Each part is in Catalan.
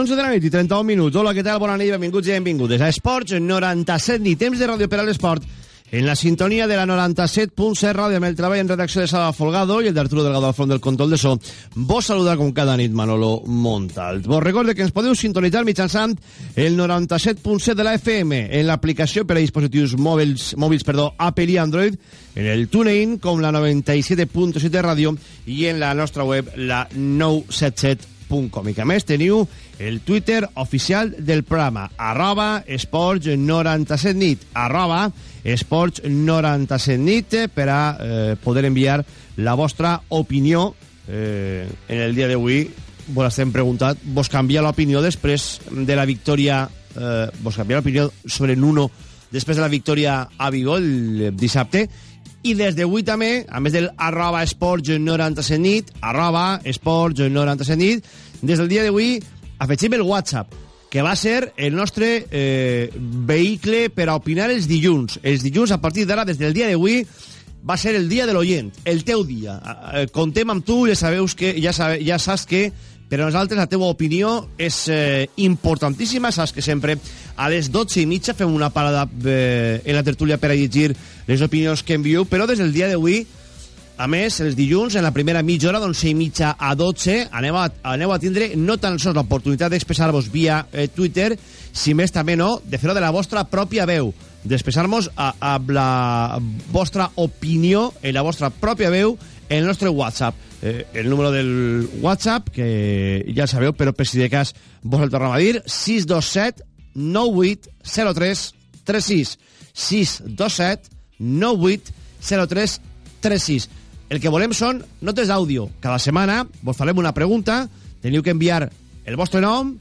11 de la nit i 31 minuts. Hola, què tal? Bona nit, benvinguts i benvingudes a Esports 97 ni temps de ràdio per a l'esport. En la sintonia de la 97.7 ràdio amb el treball en redacció de Sala Folgado i el d'Arturo Delgado al front del control de so. Vos saludar com cada nit Manolo Montalt. Vos recorde que ens podeu sintonitzar mitjançant el 97.7 de la FM en l'aplicació per a dispositius mòbils, mòbils perdó, Apple i Android, en el TuneIn com la 97.7 de ràdio i en la nostra web la 977 esports.com i que més teniu el Twitter oficial del programa arroba esports97 nit arroba esports97 nit per a eh, poder enviar la vostra opinió eh, en el dia d'avui. Vos estem preguntat vos canvia l'opinió després de la victòria eh, vos canvia l'opinió sobre Nuno després de la victòria a Vigo el dissabte i des d'avui també, a més del arroba esports 97 nit, arroba esports 97 nit, des del dia d'avui afegim el WhatsApp, que va ser el nostre eh, vehicle per a opinar els dilluns. Els dilluns, a partir d'ara, des del dia d'avui, va ser el dia de l'oient, el teu dia. Eh, contem amb tu, ja sabeus que ja, sabe, ja saps que per a nosaltres la teva opinió és eh, importantíssima. Saps que sempre a les 12 i mitja fem una parada eh, en la tertúlia per a llegir les opinions que envieu, però des del dia d'avui, a més, els dilluns, en la primera mitja hora, d'onze i mitja a 12, aneu a, aneu a tindre no tan sols l'oportunitat d'expressar-vos via eh, Twitter, si més també no, de fer-ho de la vostra pròpia veu, d'expressar-nos amb la vostra opinió, en la vostra pròpia veu, el nostre WhatsApp eh, el número del WhatsApp, que ja sabeu, però per si de cas vos el tornem a dir, 627 98 03 36. 627 98 03 36. El que volem són notes d'àudio. Cada setmana vos farem una pregunta, teniu que enviar el vostre nom,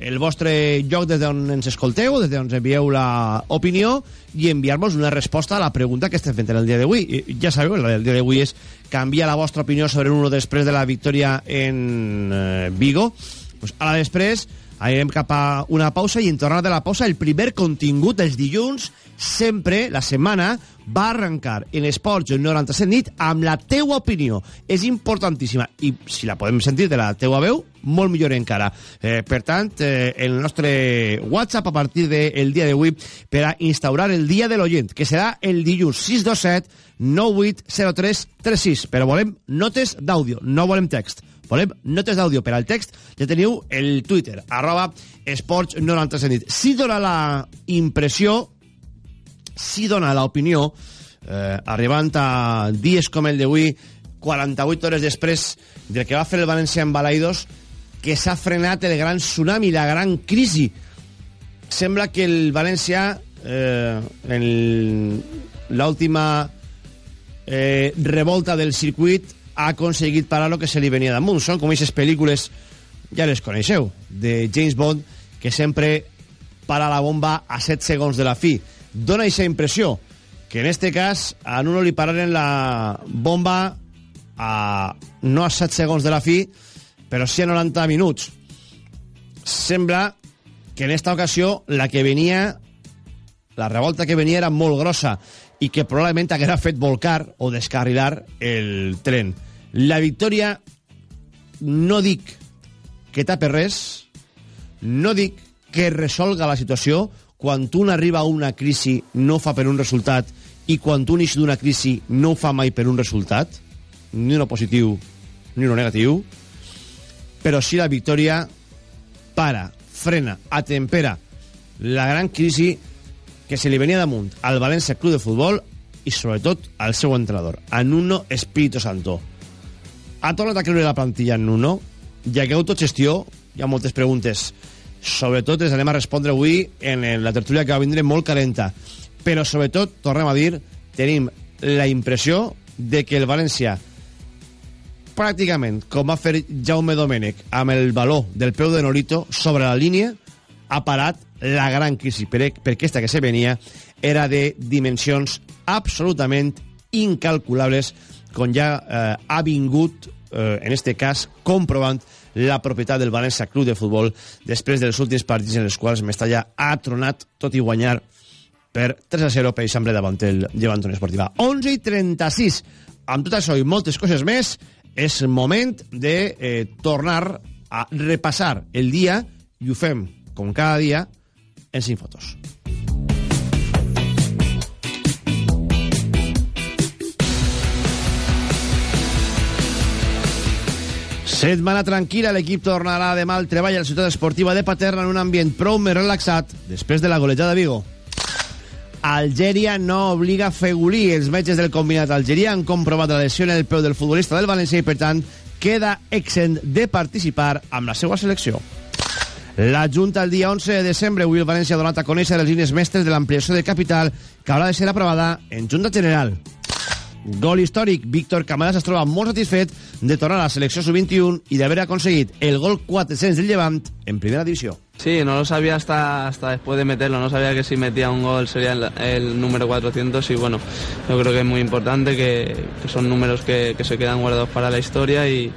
el vostre lloc des d'on ens escolteu, des d'on envieu la opinió i enviar-vos una resposta a la pregunta que estem fent el dia d'avui. Ja sabeu, el dia d'avui és canviar la vostra opinió sobre un després de la victòria en eh, Vigo. Pues ara després anirem cap a una pausa i en tornar de la pausa el primer contingut dels dilluns sempre la setmana va arrencar en Esports 97 nit amb la teua opinió. És importantíssima i si la podem sentir de la teua veu, molt millor encara. Eh, per tant, eh, el nostre WhatsApp a partir del de dia d'avui per a instaurar el dia de l'oient, que serà el dilluns 627 980336. Però volem notes d'àudio, no volem text. Volem notes d'àudio per al text. Ja teniu el Twitter, arroba esports 97 nit. Si dona la impressió sí dona l'opinió, eh, arribant a dies com el d'avui, 48 hores després del que va fer el València en Balaidos, que s'ha frenat el gran tsunami, la gran crisi. Sembla que el València, eh, en l'última eh, revolta del circuit, ha aconseguit parar lo que se li venia damunt. Són com aquestes pel·lícules, ja les coneixeu, de James Bond, que sempre para la bomba a 7 segons de la fi. Dona aquesta impressió que en este cas a Nuno li pararen la bomba a, no a 7 segons de la fi però sí a 90 minuts. Sembla que en esta ocasió la que venia la revolta que venia era molt grossa i que probablement haguera fet volcar o descarrilar el tren la victòria no dic que tape res no dic que resolga la situació quan un arriba a una crisi no fa per un resultat i quan un ix d'una crisi no ho fa mai per un resultat, ni uno positiu ni uno negatiu, però si la victòria para, frena, atempera la gran crisi que se li venia damunt al València Club de Futbol i sobretot al seu entrenador, a Nuno Espíritu Santo. Ha tornat a creure la plantilla en Nuno, ja que autogestió, hi ha moltes preguntes. Sobretot les anem a respondre avui en la tertúlia que va vindre molt calenta. Però sobretot, tornem a dir tenim la impressió de que el València pràcticament com va fer Jaume Domènech amb el baló del peu de Nolito sobre la línia, ha parat la gran crisi, perquè aquesta que se venia era de dimensions absolutament incalculables, com ja eh, ha vingut, eh, en este cas, comprovant la propietat del València Club de Futbol després dels últims partits en els quals Mestalla ha tronat tot i guanyar per 3 a 0 per exemple davant el Llevant Unió Esportiva. 11 i 36. Amb tot això i moltes coses més, és moment de eh, tornar a repassar el dia i ho fem, com cada dia, en 5 fotos. Setmana tranquil·la, l'equip tornarà demà al treball a la ciutat esportiva de Paterna en un ambient prou més relaxat després de la golejada de Vigo. Algèria no obliga Fegulí. Els metges del combinat algerià han comprovat la lesió en el peu del futbolista del València i, per tant, queda exent de participar amb la seva selecció. La Junta el dia 11 de desembre, avui el València ha donat a conèixer les línies mestres de l'ampliació de capital que haurà de ser aprovada en Junta General. Gol històric, Víctor Camadas es troba molt satisfet de tornar a la selecció sub-21 i d'haver aconseguit el gol 400 del Llevant en primera divisió. Sí, no lo sabía hasta, hasta después de meterlo, no sabía que si metía un gol sería el, número 400 y bueno, yo creo que es muy importante que, son números que, se quedan guardados para la historia y,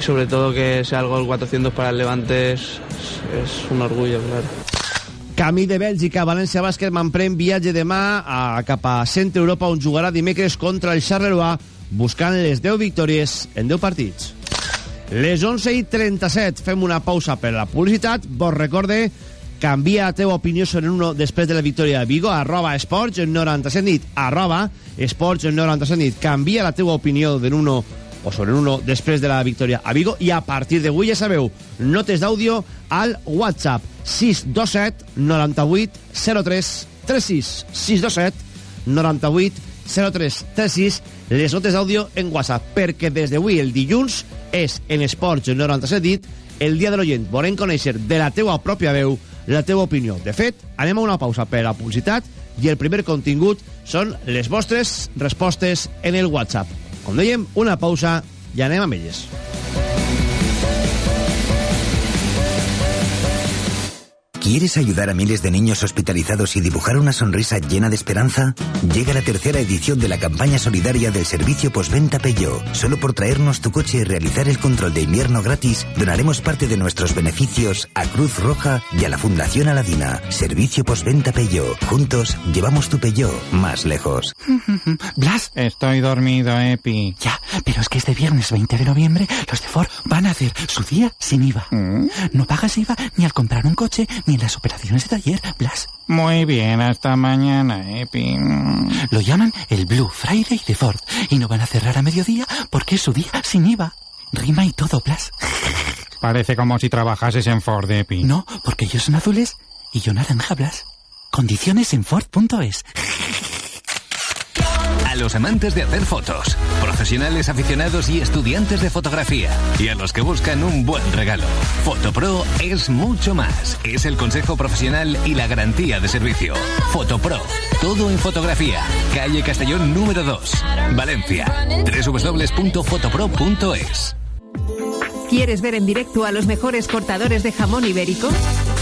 sobre todo que sea el gol 400 para el Levante es un orgullo, claro. Camí de Bèlgica, València Bàsquet m'emprèn viatge demà a, cap a Centre Europa on jugarà dimecres contra el Charleroi buscant les 10 victòries en 10 partits. Les 11 i 37 fem una pausa per la publicitat. Vos recorde, canvia la teva opinió sobre uno després de la victòria de Vigo, arroba esports 97 nit, arroba esports 97 nit. Canvia la teva opinió de uno o sobre uno després de la victòria a Vigo. I a partir d'avui ja sabeu, notes d'àudio al WhatsApp. 627 98 03 36 627 98 03 36 les notes d'àudio en WhatsApp perquè des d'avui el dilluns és en Esports 97 dit el dia de l'oient. Volem conèixer de la teua pròpia veu la teua opinió. De fet anem a una pausa per a publicitat i el primer contingut són les vostres respostes en el WhatsApp com dèiem, una pausa i anem amb elles. ¿Quieres ayudar a miles de niños hospitalizados y dibujar una sonrisa llena de esperanza? Llega la tercera edición de la campaña solidaria del servicio postventa Peugeot. Solo por traernos tu coche y realizar el control de invierno gratis, donaremos parte de nuestros beneficios a Cruz Roja y a la Fundación Aladina. Servicio postventa Peugeot. Juntos llevamos tu Peugeot más lejos. Blas, estoy dormido, Epi. Ya, pero es que este viernes 20 de noviembre los de Ford van a hacer su día sin IVA. ¿Mm? No pagas IVA ni al comprar un coche ni en las operaciones de taller, Blas. Muy bien, hasta mañana, Epi. Lo llaman el Blue Friday de Ford y no van a cerrar a mediodía porque es su día sin IVA. Rima y todo, Blas. Parece como si trabajases en Ford, Epi. No, porque ellos son azules y yo naranja, Blas. Condiciones en Ford.es. Los amantes de hacer fotos, profesionales aficionados y estudiantes de fotografía, y a los que buscan un buen regalo. Fotopro es mucho más. Es el consejo profesional y la garantía de servicio. Fotopro, todo en fotografía. Calle Castellón número 2, Valencia. www.fotopro.es. ¿Quieres ver en directo a los mejores cortadores de jamón ibérico?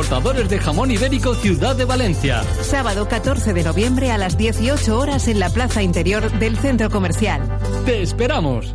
de jamón ibérico Ciudad de Valencia. Sábado 14 de noviembre a las 18 horas en la plaza interior del centro comercial. ¡Te esperamos!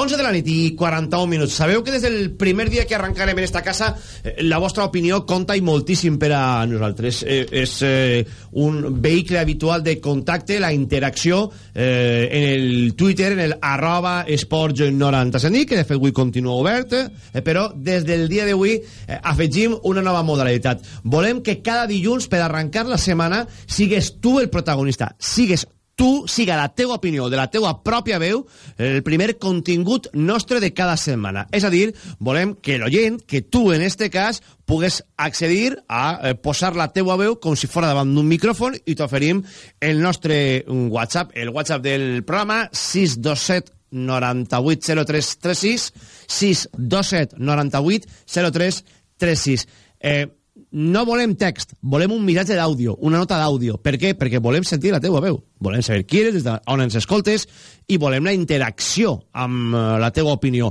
11 de la nit i 41 minuts. Sabeu que des del primer dia que arrencarem en esta casa eh, la vostra opinió compta i moltíssim per a nosaltres. Eh, és eh, un vehicle habitual de contacte, la interacció eh, en el Twitter, en el arroba esports 97 que de fet avui continua obert, eh, però des del dia d'avui eh, afegim una nova modalitat. Volem que cada dilluns per arrencar la setmana sigues tu el protagonista, sigues tu siga la teua opinió, de la teua pròpia veu, el primer contingut nostre de cada setmana. És a dir, volem que l'oient, que tu en este cas, pugues accedir a eh, posar la teua veu com si fora davant d'un micròfon i t'oferim el nostre WhatsApp, el WhatsApp del programa 627 98 0336 627 98 0336 eh, no volem text, volem un missatge d'àudio, una nota d'àudio. Per què? Perquè volem sentir la teua veu. Volem saber qui eres, des d'on ens escoltes, i volem la interacció amb eh, la teua opinió.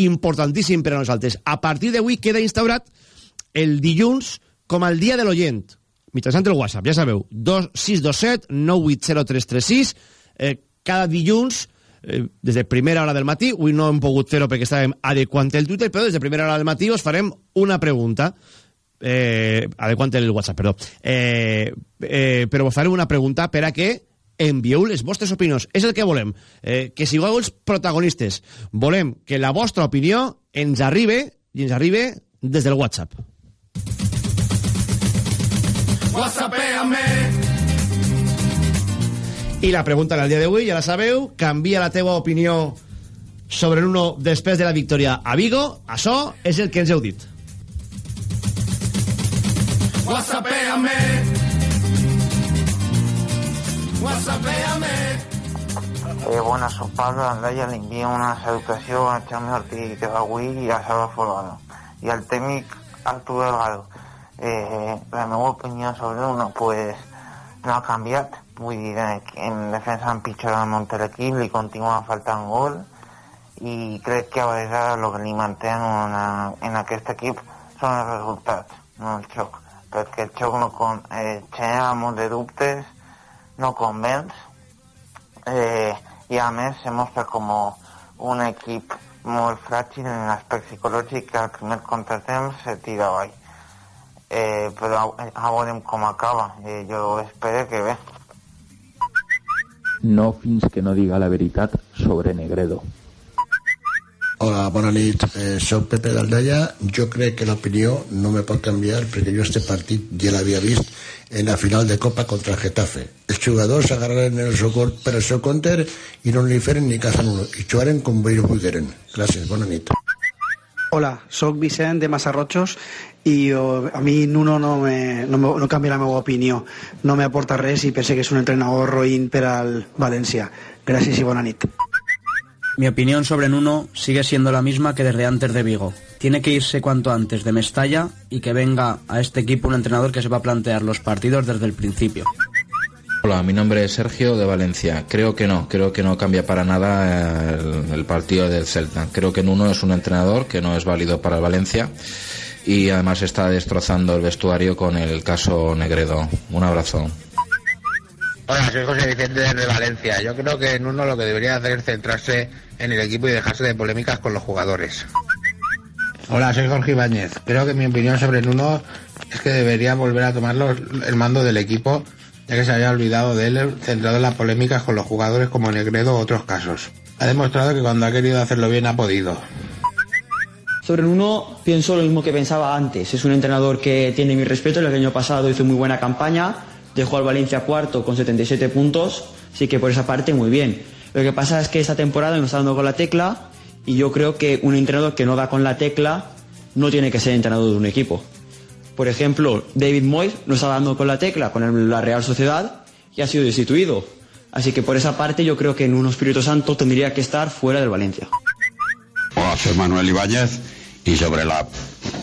Importantíssim per a nosaltres. A partir d'avui queda instaurat el dilluns com el dia de l'oient, mitjançant el WhatsApp, ja sabeu, 627 980336, eh, cada dilluns eh, des de primera hora del matí, avui no hem pogut fer-ho perquè estàvem adequant el Twitter, però des de primera hora del matí us farem una pregunta eh, adequant el WhatsApp, perdó. Eh, eh, però vos faré una pregunta per a que envieu les vostres opinions. És el que volem, eh, que sigueu els protagonistes. Volem que la vostra opinió ens arribe, i ens arribe des del WhatsApp. WhatsAppéame. I la pregunta en el dia d'avui, ja la sabeu, canvia la teua opinió sobre l'uno després de la victòria a Vigo. Això és el que ens heu dit. WhatsAppéame. WhatsAppéame. Eh, buenas, soy Pablo Andaya, le envío una salutación a Xavi Ortiz avui i a Salva Folgado i al tècnic Artur Delgado. Eh, la meva opinió sobre uno, pues, no ha canviat. Vull dir, en defensa han pitjorat molt l'equip, li continua faltant gol i crec que a vegades el que li manté en, una, en aquest equip són els resultats, no el xoc perquè el xoc no con, eh, de dubtes, no convenç, eh, i a més se mostra com un equip molt fràgil en l'aspecte psicològic que al primer contratemps se tira avall. Eh, però a, veurem com acaba. Eh, jo espero que bé. No fins que no diga la veritat sobre Negredo. Hola, bona nit. Eh, soc Pepe d'Aldalla. Jo crec que l'opinió no me pot canviar perquè jo este partit ja l'havia vist en la final de Copa contra el Getafe. Els jugadors agarraren el seu cor per el seu compte i no li feren ni cas a uno i jugaren com ells volgueren. Gràcies, bona nit. Hola, sóc Vicent de Massarrotxos i jo, a mi Nuno no, me, no, me, no canvia la meva opinió. No m'aporta res i pense que és un entrenador roïn per al València. Gràcies i bona nit. Mi opinión sobre Nuno sigue siendo la misma que desde antes de Vigo. Tiene que irse cuanto antes de Mestalla y que venga a este equipo un entrenador que se va a plantear los partidos desde el principio. Hola, mi nombre es Sergio de Valencia. Creo que no, creo que no cambia para nada el, el partido del Celta. Creo que Nuno es un entrenador que no es válido para el Valencia y además está destrozando el vestuario con el caso Negredo. Un abrazo. Hola, soy José Vicente desde Valencia. Yo creo que en uno lo que debería hacer es centrarse en el equipo y dejarse de polémicas con los jugadores. Hola, soy Jorge Ibáñez. Creo que mi opinión sobre Nuno es que debería volver a tomar los- el mando del equipo, ya que se había olvidado de él, centrado en las polémicas con los jugadores como Negredo u otros casos. Ha demostrado que cuando ha querido hacerlo bien ha podido. Sobre Nuno pienso lo mismo que pensaba antes. Es un entrenador que tiene mi respeto. El año pasado hizo muy buena campaña. Dejó al Valencia cuarto con 77 puntos. Así que por esa parte muy bien. Lo que pasa es que esta temporada no está dando con la tecla. Y yo creo que un entrenador que no da con la tecla no tiene que ser entrenador de un equipo. Por ejemplo, David Moyes no está dando con la tecla con la Real Sociedad y ha sido destituido. Así que por esa parte yo creo que en un Espíritu Santo tendría que estar fuera del Valencia. Hola, soy Manuel Ibáñez y sobre la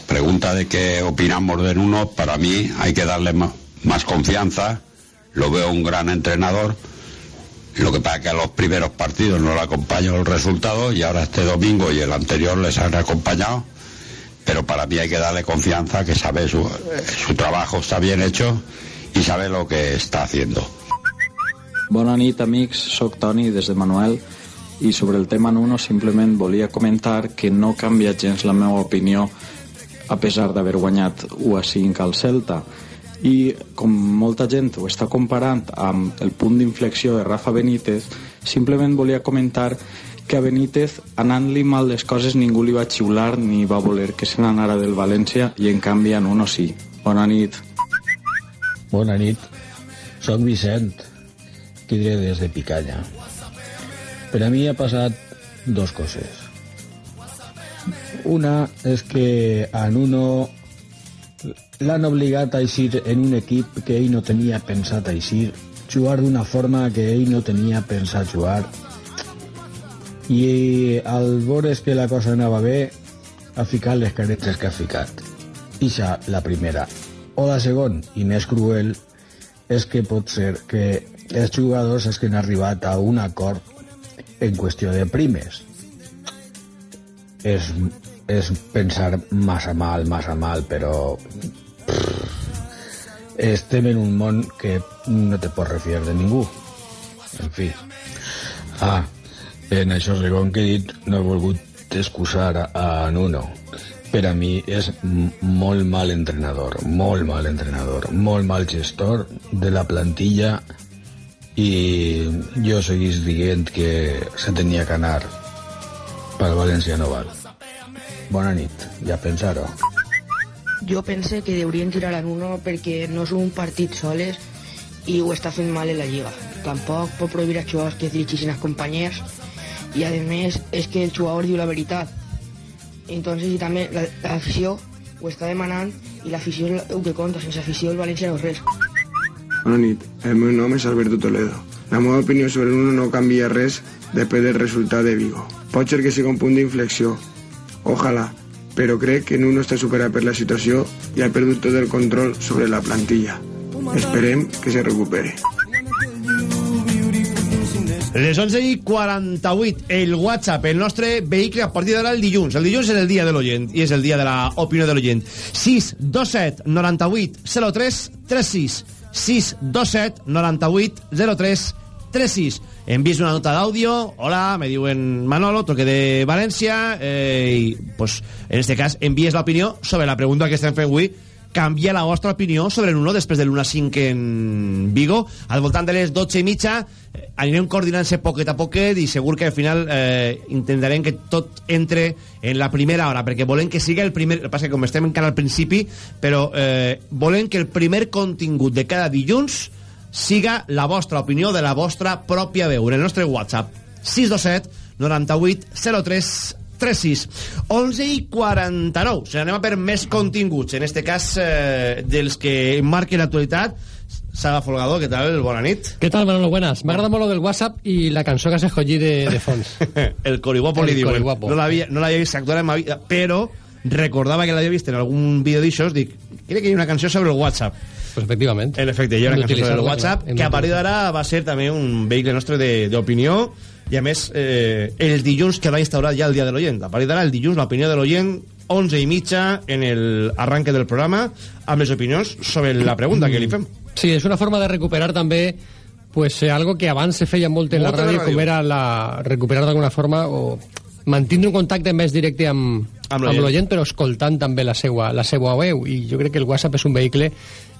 pregunta de qué opinamos de Nuno, para mí hay que darle ma- más confianza. Lo veo un gran entrenador. Lo que pasa es que a los primeros partidos no le acompañó el resultado y ahora este domingo y el anterior les han acompañado. Pero para mí hay que darle confianza, que sabe su, eh, su trabajo está bien hecho y sabe lo que está haciendo. Bona nit, amics. Soc Toni, des de Manuel. I sobre el tema Nuno, simplement volia comentar que no canvia gens la meva opinió a pesar d'haver guanyat 1 a 5 al Celta. I com molta gent ho està comparant amb el punt d'inflexió de Rafa Benítez, simplement volia comentar que a Benítez, anant-li mal les coses, ningú li va xiular ni va voler que se n'anara del València i en canvi a Nuno sí. Bona nit. Bona nit. Soc Vicent, que diré des de Picanya. Per a mi ha passat dos coses. Una és que a Nuno l'han obligat a eixir en un equip que ell no tenia pensat eixir, jugar d'una forma que ell no tenia pensat jugar, i al veure que la cosa anava bé, ha ficat les caretes que ha ficat. Ixa, la primera. O la segona, i més cruel, és que pot ser que els jugadors és que han arribat a un acord en qüestió de primes. És, és pensar massa mal, massa mal, però pff, estem en un món que no te pots refiar de ningú. En fi. Ah, en això segon que he dit no he volgut excusar a, Nuno. Per a mi és molt mal entrenador, molt mal entrenador, molt mal gestor de la plantilla i jo seguís dient que se tenia que anar pel València no val. Bona nit, ja pensar-ho. Jo pense que deurien tirar a Nuno perquè no és un partit soles i ho està fent mal en la Lliga. Tampoc pot prohibir a jugadors que dirigeixin als companys i a més és que el jugador diu la veritat. Entonces i també la- l'afició ho està demanant i l'afició és el que compta, sense afició el València no és res. Bona nit, el meu nom és Alberto Toledo. La meva opinió sobre Nuno no canvia res després del resultat de Vigo. Pot ser que sigui un punt d'inflexió. Ojalà, però crec que Nuno està superat per la situació i ha perdut tot el control sobre la plantilla. Esperem que se recupere. Les 11 i 48, el WhatsApp, el nostre vehicle a partir d'ara el dilluns. El dilluns és el dia de l'oient i és el dia de l'opinió de l'oient. 627 98 03 36 627 98 03 36 envies una nota d'àudio hola, me diuen Manolo, toque de València eh, i pues, en este cas envies l'opinió sobre la pregunta que estem fent avui. Canvia la vostra opinió sobre el 1 després de l'1 a 5 en Vigo. Al voltant de les 12 i mitja eh, anirem coordinant-se poquet a poquet i segur que al final eh, intentarem que tot entre en la primera hora perquè volem que siga el primer el passa que com estem encara al principi però eh, volem que el primer contingut de cada dilluns siga la vostra opinió de la vostra pròpia veu en el nostre WhatsApp 627 98 03 36 11 i 49 se n'anem a per més continguts en este cas eh, dels que marquen l'actualitat Saba Folgado, què tal? Bona nit. ¿Qué tal, Manolo? Buenas. Me agrada molt lo del WhatsApp y la canción que has escogido de, de fons. el coriguapo li diuen. coriguapo. No l'havia no vist actuar en ma vida, però recordava que l'havia vist en algun vídeo d'aixòs, dic, crec que hi ha una canció sobre el WhatsApp. Pues efectivament. En efecte, hi ha una canció sobre el d'utilitzar-la, WhatsApp, que a partir d'ara va ser també un vehicle nostre de- d'opinió, i a més, eh, el dilluns que va instaurar ja el dia de l'oient. A partir d'ara, el dilluns, l'opinió de l'oient, 11 i mitja, en el arranque del programa, amb les opinions sobre la pregunta que li fem. Sí, és una forma de recuperar també pues, eh, algo que abans se feia molt en Molt la la ràdio. com era la, recuperar d'alguna forma o mantindre un contacte més directe amb, Amb amb l'oient. però escoltant també la seva, la seva veu. I jo crec que el WhatsApp és un vehicle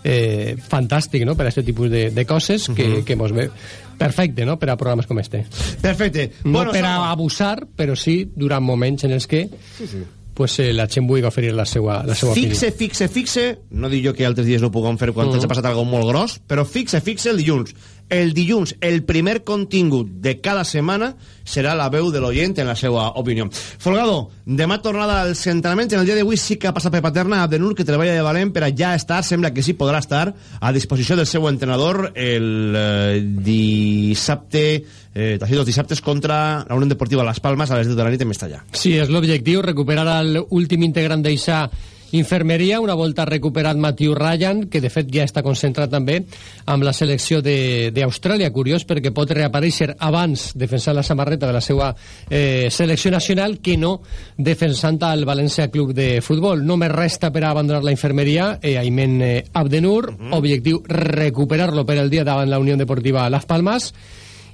eh, fantàstic no? per a aquest tipus de, de coses que, Mhm. que mos ve perfecte no? per a programes com este. Perfecte. No Bueno, per a abusar, però sí durant moments en els que Sí, sí. pues, eh, la gent vulgui oferir la seva, la seva Fixe, opinió. fixe, fixe, no dic jo que altres dies no ho puguem fer quan Mhm. mm. t'ha passat alguna molt gros, però fixe, fixe el dilluns. El dilluns, el primer contingut de cada setmana serà la veu de l'oient en la seva opinió. Folgado, demà tornada als entrenaments. En el dia d'avui sí que ha passat per Paterna Abdenur, que treballa de valent per a ja estar, sembla que sí podrà estar a disposició del seu entrenador el eh, dissabte, eh, dos dissabtes contra la Unió Deportiva Las Palmas a les 10 de la nit en Mestalla. Sí, és l'objectiu, recuperar l'últim integrant d'eixa infermeria, una volta recuperat Matthew Ryan, que de fet ja està concentrat també amb la selecció de- d'Austràlia. Curiós perquè pot reaparèixer abans defensant la samarreta de la seva eh, selecció nacional que no defensant el València Club de Futbol. Només resta per abandonar la infermeria eh, Aymen eh, Abdenur, objectiu recuperar-lo per el dia davant la Unió Deportiva Las Palmas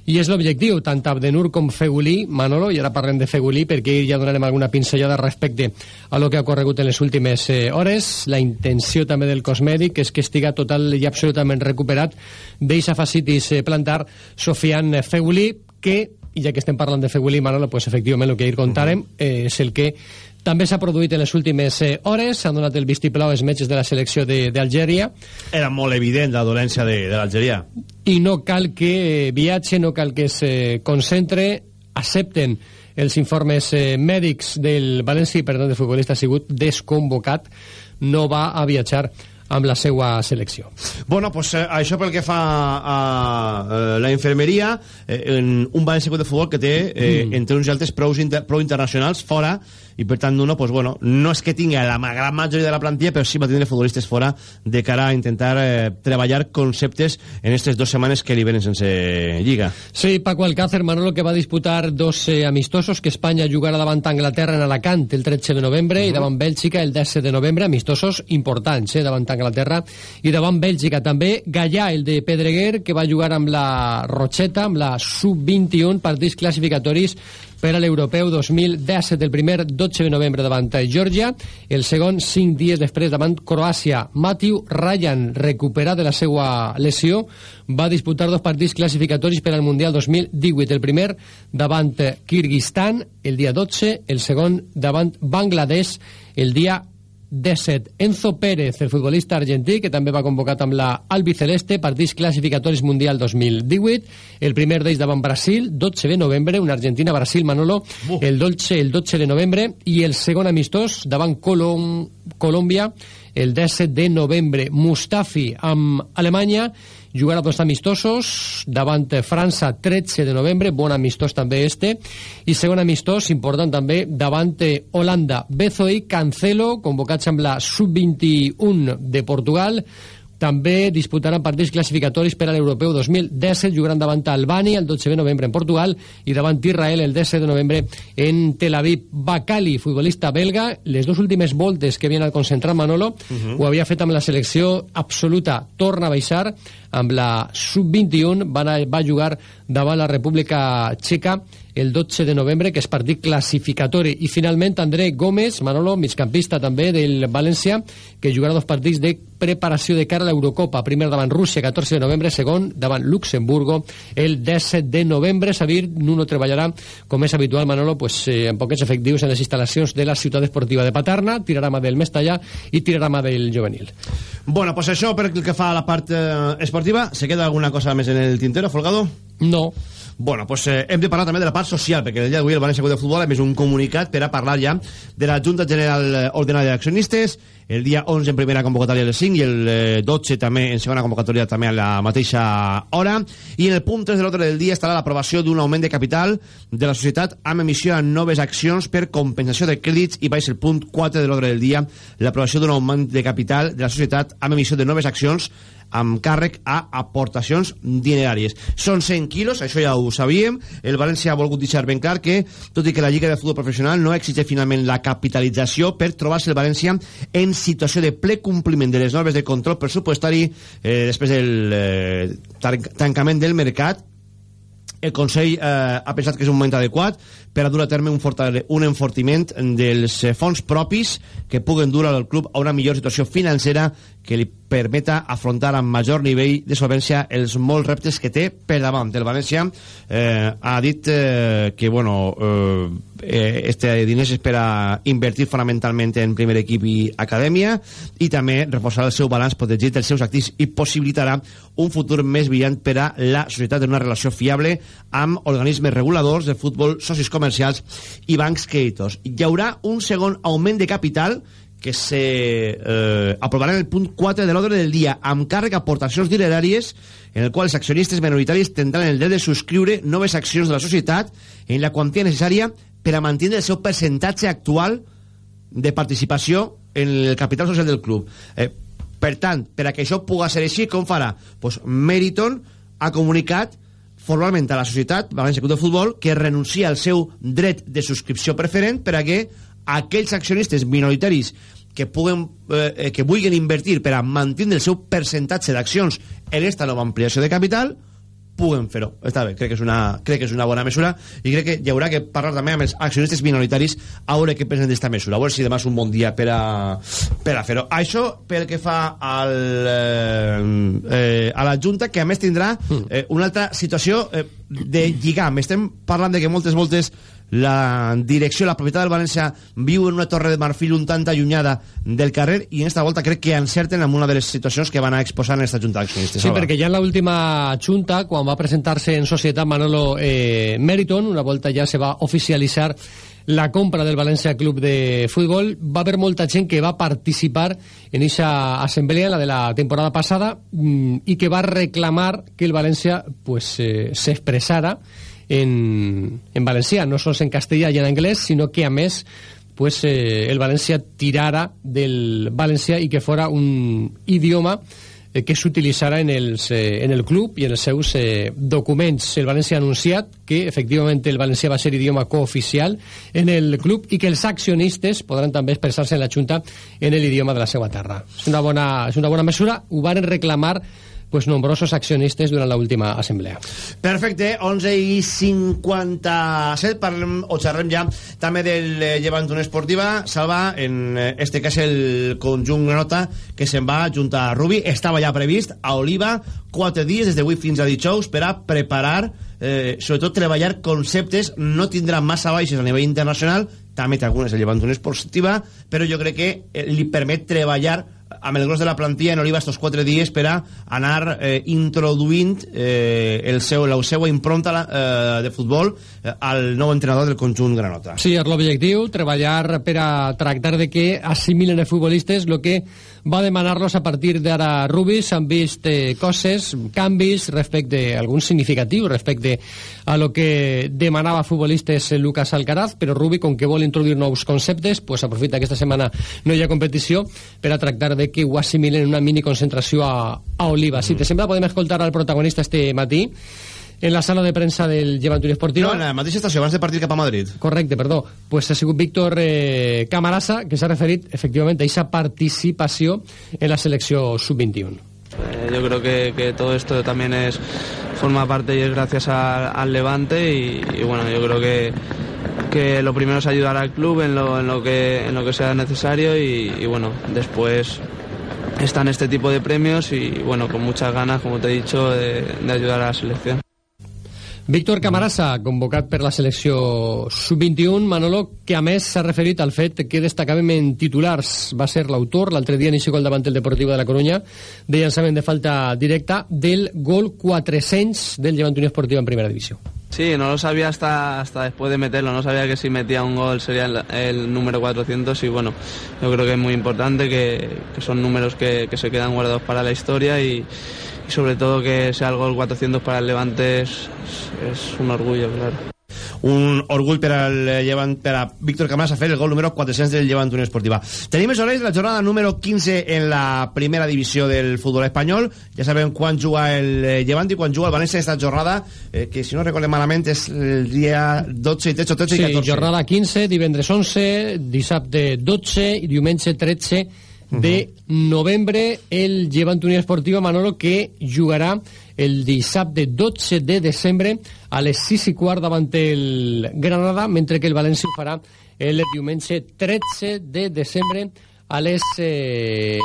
i és l'objectiu, tant Abdenur com Fegulí, Manolo, i ara parlem de Fegulí perquè ja donarem alguna pinzellada respecte a lo que ha ocorregut en les últimes eh, hores. La intenció també del cosmèdic és que estiga total i absolutament recuperat d'eixa facitis eh, plantar Sofian Fegulí, que, i ja que estem parlant de Fegulí, Manolo, pues efectivament el que ahir contarem eh, és el que també s'ha produït en les últimes eh, hores, s'han donat el vistiplau als metges de la selecció de- d'Algèria, Era molt evident la dolència de, de l'Algeria. i no cal que eh, viatge, no cal que se concentre, accepten els informes eh, mèdics del València i per tant el futbolista ha sigut desconvocat, no va a viatjar amb la seva selecció. Bueno, pues eh, això pel que fa a, eh, la infermeria, eh, en un València de Futbol que té, eh, Mm. entre uns i altres, prou, inter, prou internacionals fora, i per tant uno, pues, bueno, no és que tingui la gran majoria de la plantilla, però sí va tindre futbolistes fora de cara a intentar eh, treballar conceptes en aquestes dues setmanes que li venen sense lliga. Sí, Paco Alcácer, Manolo, que va disputar dos eh, amistosos, que Espanya jugarà davant Anglaterra en Alacant el 13 de novembre i davant Bèlgica el 10 de novembre, amistosos importants, eh, davant Anglaterra i davant Bèlgica. També Gallà, el de Pedreguer, que va jugar amb la Rocheta, amb la Sub-21, partits classificatoris per a l'Europeu 2017, el primer 12 de novembre davant Georgia, el segon 5 dies després davant Croàcia. Matthew Ryan, recuperat de la seva lesió, va disputar dos partits classificatoris per al Mundial 2018. El primer davant Kirguistan el dia 12, el segon davant Bangladesh el dia 17. Enzo Pérez, el futbolista argentí, que també va convocat amb la albiceleste, partits classificatoris Mundial 2018. El primer d'ells davant Brasil, 12 de novembre, una Argentina-Brasil, Manolo, el 12, el 12 de novembre, i el segon amistós davant Colom Colòmbia, el 17 de novembre. Mustafi amb Alemanya, jugarà dos amistosos davant França 13 de novembre, bon amistós també este i segon amistós important també davant Holanda, Bezo i Cancelo convocats amb la Sub-21 de Portugal també disputaran partits classificatoris per a l'Europeu 2017, jugaran davant Albània el 12 de novembre en Portugal i davant Israel el 10 de novembre en Tel Aviv. Bakali, futbolista belga, les dues últimes voltes que havien al concentrat Manolo, Mhm. ho havia fet amb la selecció absoluta, torna a baixar amb la Sub-21, va, anar- va jugar davant la República Txeca el 12 de novembre, que és partit classificatori. I finalment André Gómez, Manolo, migcampista també del València, que jugarà dos partits de preparació de cara a l'Eurocopa. Primer davant Rússia, 14 de novembre, segon davant Luxemburgo, el 17 de novembre. Sabir, Nuno treballarà, com és habitual, Manolo, pues, eh, amb poquets efectius en les instal·lacions de la ciutat esportiva de Paterna, tirarà mà del Mestallà i tirarà mà del juvenil. Bueno, pues això per el que fa a la part eh, esportiva. ¿Se queda alguna cosa més en el tintero, Folgado? No. Bueno, pues eh, hem de parlar també de la part social, perquè el dia d'avui el València Club de Futbol ha emès un comunicat per a parlar ja de la Junta General eh, Ordinària d'Accionistes, el dia 11 en primera convocatòria del 5 i el eh, 12 també en segona convocatòria també a la mateixa hora, i en el punt 3 de l'ordre del dia estarà l'aprovació d'un augment de capital de la societat amb emissió a noves accions per compensació de crèdits. I baix el punt 4 de l'ordre del dia l'aprovació d'un augment de capital de la societat amb emissió de noves accions amb càrrec a aportacions dineràries. Són 100 quilos, això ja ho sabíem. El València ha volgut deixar ben clar que, tot i que la Lliga de Futbol Professional no exigeix finalment la capitalització per trobar-se el València en situació de ple compliment de les normes de control pressupostari eh, després del eh, tan- tancament del mercat el Consell eh, ha pensat que és un moment adequat per a dur a terme un, un enfortiment dels eh, fons propis que puguen dur al club a una millor situació financera que li permeta afrontar amb major nivell de solvència els molts reptes que té per davant. El València eh, ha dit eh, que, bueno, eh, este diners és per a invertir fonamentalment en primer equip i acadèmia i també reforçar el seu balanç protegit dels seus actius i possibilitarà un futur més brillant per a la societat en una relació fiable amb organismes reguladors de futbol, socis comercials i bancs creditors. Hi haurà un segon augment de capital que se eh, aprovarà en el punt 4 de l'ordre del dia amb càrrec a aportacions dineràries en el qual els accionistes minoritaris tindran el dret de subscriure noves accions de la societat en la quantia necessària per a mantenir el seu percentatge actual de participació en el capital social del club. Eh, per tant, per a que això pugui ser així, com farà? Pues Meriton ha comunicat formalment a la societat, València Club de Futbol, que renuncia al seu dret de subscripció preferent per a que aquells accionistes minoritaris que puguen eh, que vulguin invertir per a mantenir el seu percentatge d'accions en esta nova ampliació de capital puguen fer-ho. Està bé, crec que, és una, crec que és una bona mesura i crec que hi haurà que parlar també amb els accionistes minoritaris a veure què pensen d'esta mesura, a veure si demà és un bon dia per a, per a fer-ho. Això pel que fa al, eh, eh, a la Junta, que a més tindrà eh, una altra situació eh, de lligam. Estem parlant de que moltes voltes la direcció, la propietat del València viu en una torre de marfil un tant allunyada del carrer i en esta volta crec que encerten en una de les situacions que van a exposar en esta Junta d'accionistes. Sí, perquè ja en l'última Junta, quan va presentar-se en societat Manolo eh, Meriton, una volta ja se va oficialitzar la compra del València Club de Futbol, va haver molta gent que va participar en aquesta assemblea, la de la temporada passada, mm, i que va reclamar que el València pues, eh, s'expressara en, en valencià, no sols en castellà i en anglès, sinó que a més pues, eh, el València tirara del valencià i que fora un idioma eh, que s'utilitzarà en, eh, en el club i en els seus eh, documents. El València ha anunciat que efectivament el valencià va ser idioma cooficial en el club i que els accionistes podran també expressar-se en la Junta en l'idioma de la seva terra. És una bona, és una bona mesura, ho van reclamar pues, nombrosos accionistes durant l'última assemblea. Perfecte, 11 i 57, parlem o xerrem ja també del eh, Llevant Unió Esportiva. Salva, en eh, este cas el conjunt Granota, que se'n va juntar a Rubi. Estava ja previst a Oliva, quatre dies, des d'avui fins a dijous, per a preparar, eh, sobretot treballar conceptes, no tindrà massa baixes a nivell internacional, també té algunes Llevant Unió Esportiva, però jo crec que eh, li permet treballar amb el gros de la plantilla en Oliva estos quatre dies per a anar eh, introduint eh, el seu, la seva impronta eh, de futbol eh, al nou entrenador del conjunt Granota. Sí, és l'objectiu, treballar per a tractar de que assimilen els futbolistes el que va demanar-los a partir d'ara Rubis, s'han vist eh, coses, canvis respecte, algun significatiu respecte a lo que demanava futbolistes Lucas Alcaraz, però Rubi, com que vol introduir nous conceptes, pues aprofita que aquesta setmana no hi ha competició per a tractar de que ho assimilen en una mini concentració a, a Oliva. Si te sembla, podem escoltar al protagonista este matí en la sala de premsa del Llevant Unió Esportiva. No, en la mateixa estació, abans de partir cap a Madrid. Correcte, perdó. Pues ha sigut Víctor eh, Camarasa, que s'ha referit efectivament a aquesta participació en la selecció sub-21. Eh, yo creo que, que, todo esto también es forma parte y es gracias a, al Levante y, y, bueno, yo creo que, que lo primero es ayudar al club en lo, en lo, que, en lo que sea necesario y, y bueno, después están este tipo de premios y bueno, con muchas ganas, como te he dicho, de, de ayudar a la selección. Víctor Camarasa, convocat per la selecció sub-21, Manolo, que a més s'ha referit al fet que destacàvem en titulars. Va ser l'autor, l'altre dia en gol davant el Deportivo de la Coruña, de llançament de falta directa del gol 400 del Llevant Unió Esportiva en primera divisió. Sí, no lo sabía hasta, hasta después de meterlo, no sabía que si metía un gol sería el, el número 400 y bueno, yo creo que es muy importante, que, que son números que, que se quedan guardados para la historia y, y sobre todo que sea el gol 400 para el Levante es, es un orgullo, claro. un orgull per al Llevant, per a Víctor Camas a fer el gol número 400 del Llevant Unió Esportiva. Tenim els horaris de la jornada número 15 en la primera divisió del futbol espanyol. Ja sabem quan juga el Llevant i quan juga el València esta jornada, eh, que si no recordem malament és el dia 12 i 13, 13 sí, i 14. jornada 15, divendres 11, dissabte 12 i diumenge 13 de novembre. El Llevant Unió Esportiva Manolo que jugarà el dissabte 12 de desembre a les 6 i quart davant el Granada mentre que el València ho farà el diumenge 13 de desembre a les eh,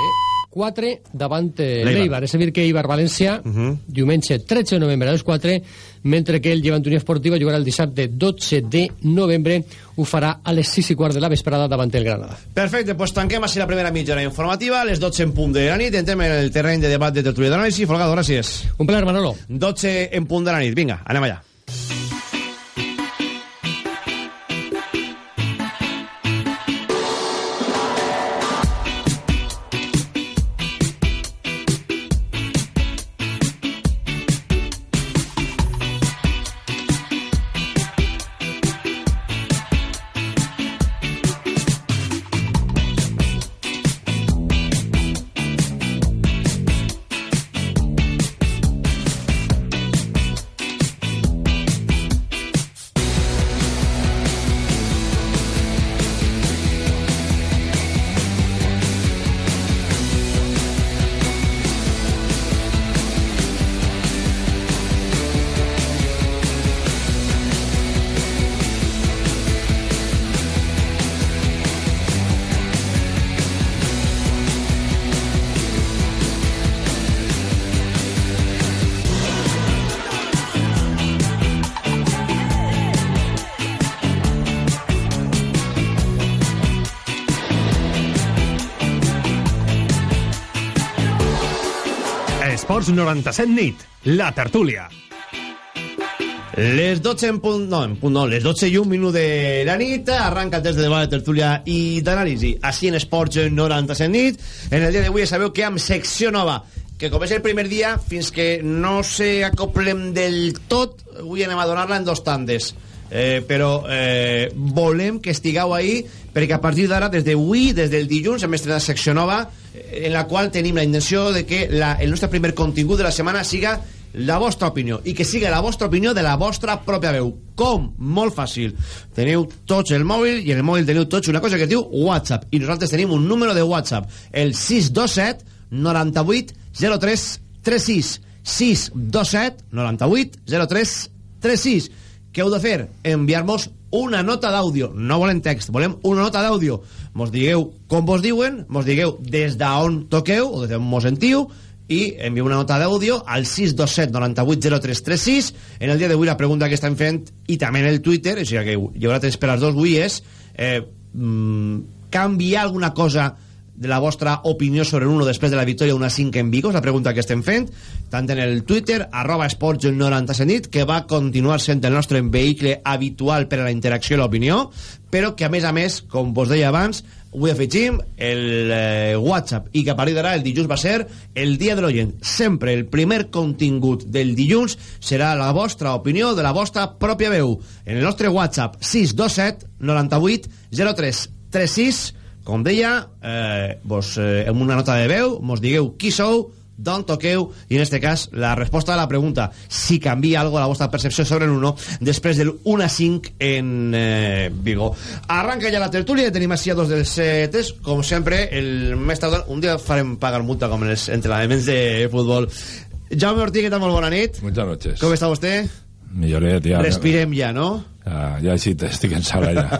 4 davant eh, L'Eibar. És a dir, que Eibar-València, diumenge 13 de novembre a les 4, mentre que el Llevant Unió Esportiva jugarà el dissabte 12 de novembre, ho farà a les 6 i quart de la vesprada davant el Granada. Perfecte, doncs tanquem així la primera mitja hora informativa, a les 12 en punt de la nit, entrem en el terreny de debat de tertúlia d'anàlisi. Folgado, gràcies. Un plaer, Manolo. 12 en punt de la nit. Vinga, anem allà. Esports 97 nit, la tertúlia. Les 12 en punt... No, en punt no, les 12 i un minut de la nit arranca el test de debat de tertúlia i d'anàlisi així en Esports 97 nit en el dia d'avui ja sabeu que amb secció nova que com és el primer dia fins que no se acoplem del tot avui anem a donar-la en dos tandes eh, però eh, volem que estigueu ahí perquè a partir d'ara, des d'avui, des del dilluns hem estrenat secció nova en la qual tenim la intenció de que la, el nostre primer contingut de la setmana siga la vostra opinió i que siga la vostra opinió de la vostra pròpia veu. Com? Molt fàcil. Teniu tots el mòbil i en el mòbil teniu tots una cosa que diu WhatsApp. I nosaltres tenim un número de WhatsApp el 627 98 03 36 627 98 03 36 què heu de fer? Enviar-nos una nota d'àudio. No volem text, volem una nota d'àudio. Mos digueu com vos diuen, mos digueu des d'on toqueu o des d'on mos sentiu i envieu una nota d'àudio al 627 98 0336 en el dia d'avui la pregunta que estem fent i també en el Twitter, o sigui que hi haurà temps per als dos avui és eh, mm, canviar alguna cosa de la vostra opinió sobre l'Uno després de la victòria una 5 en Vigo, és la pregunta que estem fent tant en el Twitter, arroba esports 90 nit, que va continuar sent el nostre vehicle habitual per a la interacció i l'opinió, però que a més a més, com vos deia abans, avui afegim el eh, WhatsApp i que a partir d'ara el dilluns va ser el dia de l'oient. Sempre el primer contingut del dilluns serà la vostra opinió de la vostra pròpia veu. En el nostre WhatsApp 627 98 03 36 com deia, eh, vos, eh, amb una nota de veu, mos digueu qui sou, d'on toqueu, i en este cas la resposta a la pregunta, si canvia algo la vostra percepció sobre el 1 després del 1 a 5 en eh, Vigo. Arranca ja la tertúlia, tenim així a dos dels setes, com sempre, el més tardor, un dia farem pagar multa com en els entrenaments de futbol. Jaume Ortiz, què tal? Molt bona nit. Muchas noches. Com està vostè? Milloret, ja. Respirem ja, no? Ja, ja sí, estic en sala ja.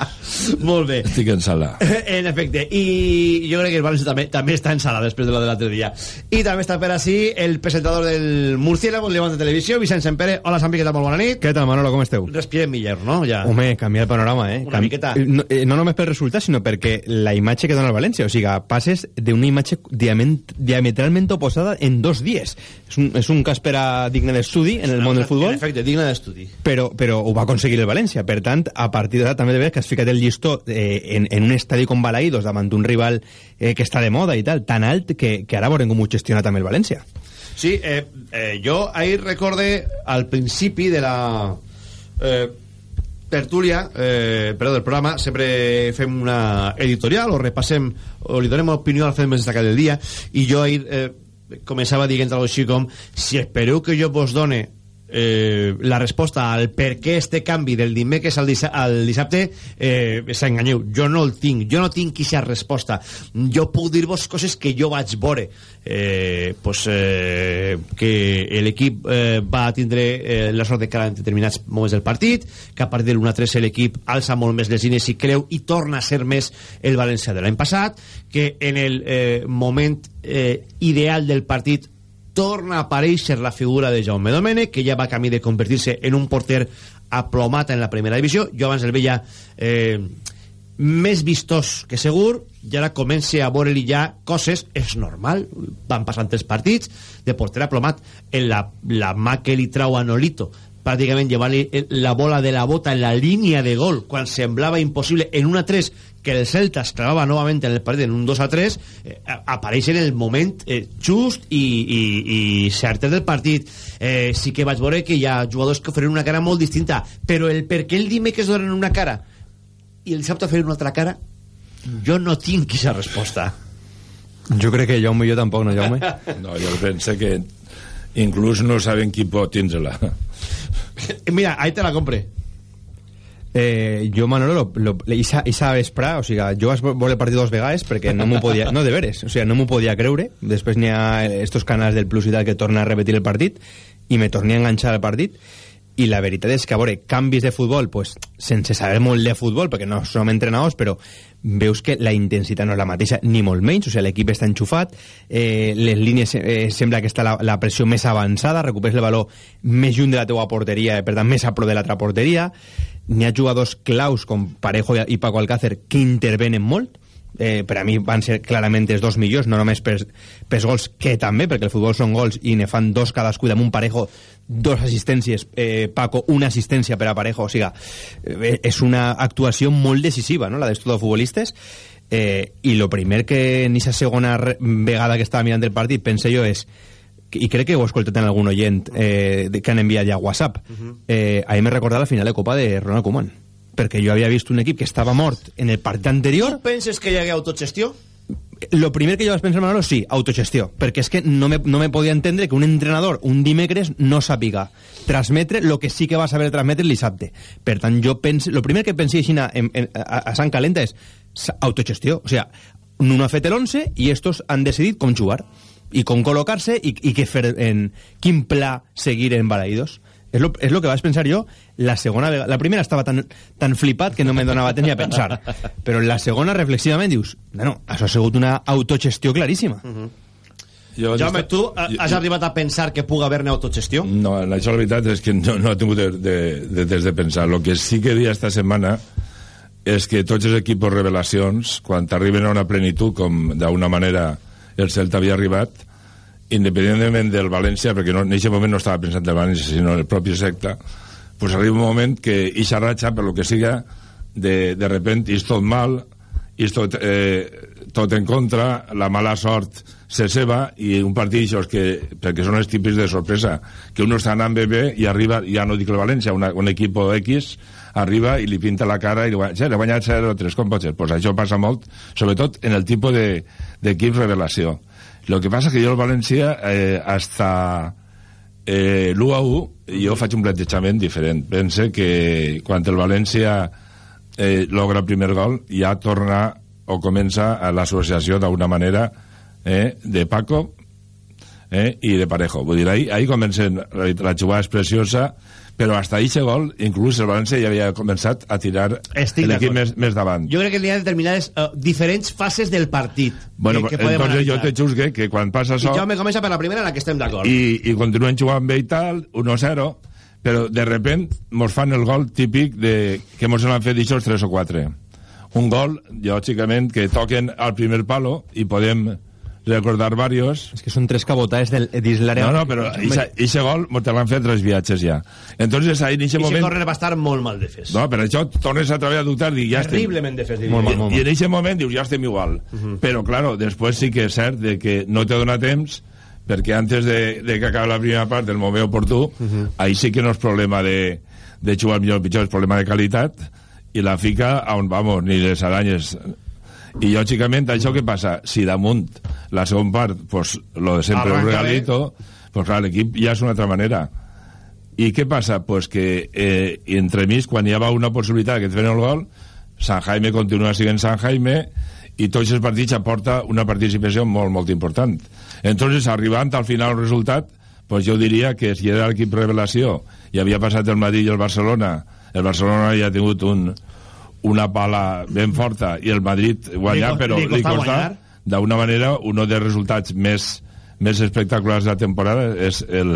Molt bé. Estic en sala. En efecte, i jo crec que el València també, també està en sala després de la de l'altre dia. I també està per així el presentador del Murciélago, el Levante Televisió, Vicent Sempere. Hola, Sampi, què tal? Molt bona nit. Què tal, Manolo, com esteu? Respirem millor, no? Ja. Home, canvia el panorama, eh? Una miqueta. No, eh, no només pel resultat, sinó perquè la imatge que dona el València, o sigui, passes d'una imatge diament, diametralment oposada en dos dies. És un, és un cas per a digne d'estudi en el món del futbol. En efecte, digne d'estudi. Però, però ho va aconseguir el València. Per tant, a partir d'ara també veus que has ficat el llistó eh, en, en un estadi com Balaïdos davant d'un rival eh, que està de moda i tal, tan alt que, que ara veurem com ho gestiona també el València. Sí, eh, eh, jo ahir recorde al principi de la eh, tertúlia, eh, perdó, del programa, sempre fem una editorial o repassem, o li donem opinió al fet més destacat del dia, i jo ahir eh, començava dient alguna així com si espereu que jo vos done eh, la resposta al per què este canvi del dimecres al, dissa al dissabte eh, s'enganyeu, jo no el tinc. Jo no tinc aquesta resposta. Jo puc dir-vos coses que jo vaig veure. Eh, pues, eh, que l'equip eh, va tindre eh, la sort de cara en determinats moments del partit que a partir de l'1-3 l'equip alça molt més les línies i creu i torna a ser més el València de l'any passat que en el eh, moment eh, ideal del partit torna a aparèixer la figura de Jaume Domènech, que ja va camí de convertir-se en un porter aplomat en la primera divisió. Jo abans el veia eh, més vistós que segur, i ara comença a veure-li ja coses, és normal, van passant els partits, de porter aplomat en la, la mà que li trau a Nolito, pràcticament llevar-li la bola de la bota en la línia de gol, quan semblava impossible en una 3 que el Celta es clavava novament en el partit en un 2 a 3 eh, apareix en el moment eh, just i, i, i cert del partit. Eh, sí que vaig veure que hi ha jugadors que ofereixen una cara molt distinta però el per què el dimecres donen una cara i el dissabte ofereixen una altra cara jo no tinc aquesta resposta. Jo crec que Jaume i jo tampoc, no Jaume? no, jo penso que inclús no saben qui pot tindre-la. Mira, ahí te la compre Eh, jo, Manolo, lo, lo, isa, isa vesprà, o sigui, jo vaig veure el partit dos vegades perquè no m'ho podia... No, de veres, o sigui, no m'ho podia creure. Després n'hi ha estos canals del Plus i tal que torna a repetir el partit i me torné a enganxar al partit i la veritat és que, a veure, canvis de futbol, pues, sense saber molt de futbol, perquè no som entrenadors, però veus que la intensitat no és la mateixa, ni molt menys, o sigui, l'equip està enxufat, eh, les línies eh, sembla que està la, la pressió més avançada, recuperes el valor més lluny de la teua porteria, per tant, més a pro de l'altra porteria, n'hi ha jugadors claus com Parejo i Paco Alcácer que intervenen molt, eh, per a mi van ser clarament els dos millors, no només per, per gols, que també, perquè el futbol són gols i ne fan dos cadascú amb un Parejo, dos assistències, eh, Paco, una assistència per a Parejo, o sigui, eh, és una actuació molt decisiva, no?, la dos futbolistes, eh, i lo primer que en aquesta segona vegada que estava mirant el partit pense jo és i crec que ho he escoltat en algun oient eh, que han enviat ja a WhatsApp uh -huh. eh, a mi m'he recordat la final de Copa de Ronald Koeman perquè jo havia vist un equip que estava mort en el partit anterior tu penses que hi hagué autogestió? lo primer que jo vaig pensar, Manolo, sí, autogestió, perquè és que no me, no me podia entendre que un entrenador un dimecres no sàpiga transmetre lo que sí que va saber transmetre el dissabte. Per tant, jo penso, lo primer que pensi així en, en, a, a Sant Calenta és autogestió, o sigui, no ha fet l'11 i estos han decidit com jugar i com col·locar-se i, i què fer en quin pla seguir en Balaïdos és lo, és lo que vaig pensar jo la segona vegada, la primera estava tan, tan flipat que no me donava temps ni a pensar però la segona reflexivament dius no, no, això ha sigut una autogestió claríssima uh -huh. Jo, Jaume, tu has jo, arribat a pensar que pugui haver-ne autogestió? No, això la veritat és que no, no he tingut de, de, de, de, de pensar. El que sí que dia esta setmana és que tots els equipos revelacions, quan arriben a una plenitud, com d'una manera el Celta havia arribat, independentment del València, perquè no, en aquest moment no estava pensant en el València, sinó en el propi secta, pues arriba un moment que ixa ratxa, per lo que siga, de, de repent és tot mal, és tot, eh, tot en contra, la mala sort se seva, i un partit això que, perquè són els tipus de sorpresa, que un està anant bé bé i arriba, ja no dic el València, una, un equip X, arriba i li pinta la cara i li guanya, li guanyat 0-3, com pot ser? Pues això passa molt, sobretot en el tipus d'equips de, revelació el que passa que jo el València eh, hasta eh, l'1 a 1 jo faig un plantejament diferent. Pense que quan el València eh, logra el primer gol ja torna o comença l'associació d'una manera eh, de Paco eh, i de Parejo. Vull dir, ahí, ahí comencen la, la jugada és preciosa però hasta ahí se gol, inclús el València ja havia començat a tirar l'equip més, més davant. Jo crec que hi ha determinades uh, diferents fases del partit. Bueno, que, que entonces jo te xusque que quan passa això... I jo me comença per la primera en la que estem d'acord. I, I continuen jugant bé i tal, 1-0, però de repent mos fan el gol típic de, que mos han fet d'això 3 o 4. Un gol, lògicament, que toquen al primer palo i podem recordar varios. Es que son tres cabotades del dins l'àrea. No, no, però ese gol te l'han fet tres viatges ja. Entonces ahí en ese moment... I correr va estar molt mal defès. No, però això tornes a treballar a dubtar i ja estem... Terriblement defès. Molt mal, molt mal. I en ese moment dius, ja estem igual. Uh -huh. Però, claro, després sí que és cert de que no te dona temps perquè antes de, de que acabi la primera part del moment oportú, uh -huh. ahí sí que no és problema de, de jugar millor o pitjor, és problema de qualitat i la fica on, vamos, ni les aranyes i lògicament això què passa? Si damunt la segona part, pues, lo de sempre un regalito, pues clar, l'equip ja és una altra manera i què passa? Pues que eh, entremig, quan hi havia una possibilitat que et feien el gol, San Jaime continua sent San Jaime i tots els partits aporta una participació molt, molt important. Entonces, arribant al final el resultat, pues jo diria que si era l'equip revelació i havia passat el Madrid i el Barcelona, el Barcelona ja ha tingut un, una pala ben forta i el Madrid guanyar, Li però li li costa costa guanyar. d'una manera un dels resultats més més espectaculars de la temporada és el,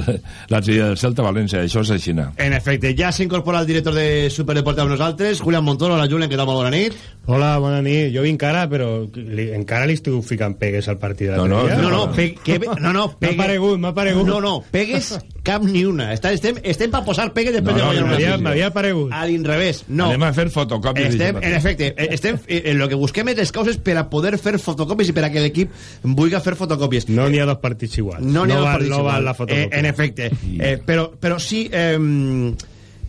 la sèrie del Celta València, això és així. En efecte, ja s'incorpora el director de Superdeporte amb nosaltres, Julián Montoro. Hola, Julián, què tal? Molt bona nit. Hola, bona nit. Jo vinc ara, però li, encara li estic ficant pegues al partit de No, no, dia. no, no, pe que, no, no, M'ha paregut, m'ha paregut. No, no, pegues cap ni una. Està, estem, estem per posar pegues després No, de no, guanyar una m'havia- paregut. A l'inrevés, no. Anem a fer fotocòpies. Estem, en efecte, eh, estem, eh, en lo que busquem és les causes per a poder fer fotocòpies i per a que l'equip vulgui fer fotocòpies. No n'hi ha dos partits iguals. No n'hi ha dos partits no val igual. la fotocòpia. Eh, en efecte. Eh, però, però sí... Eh,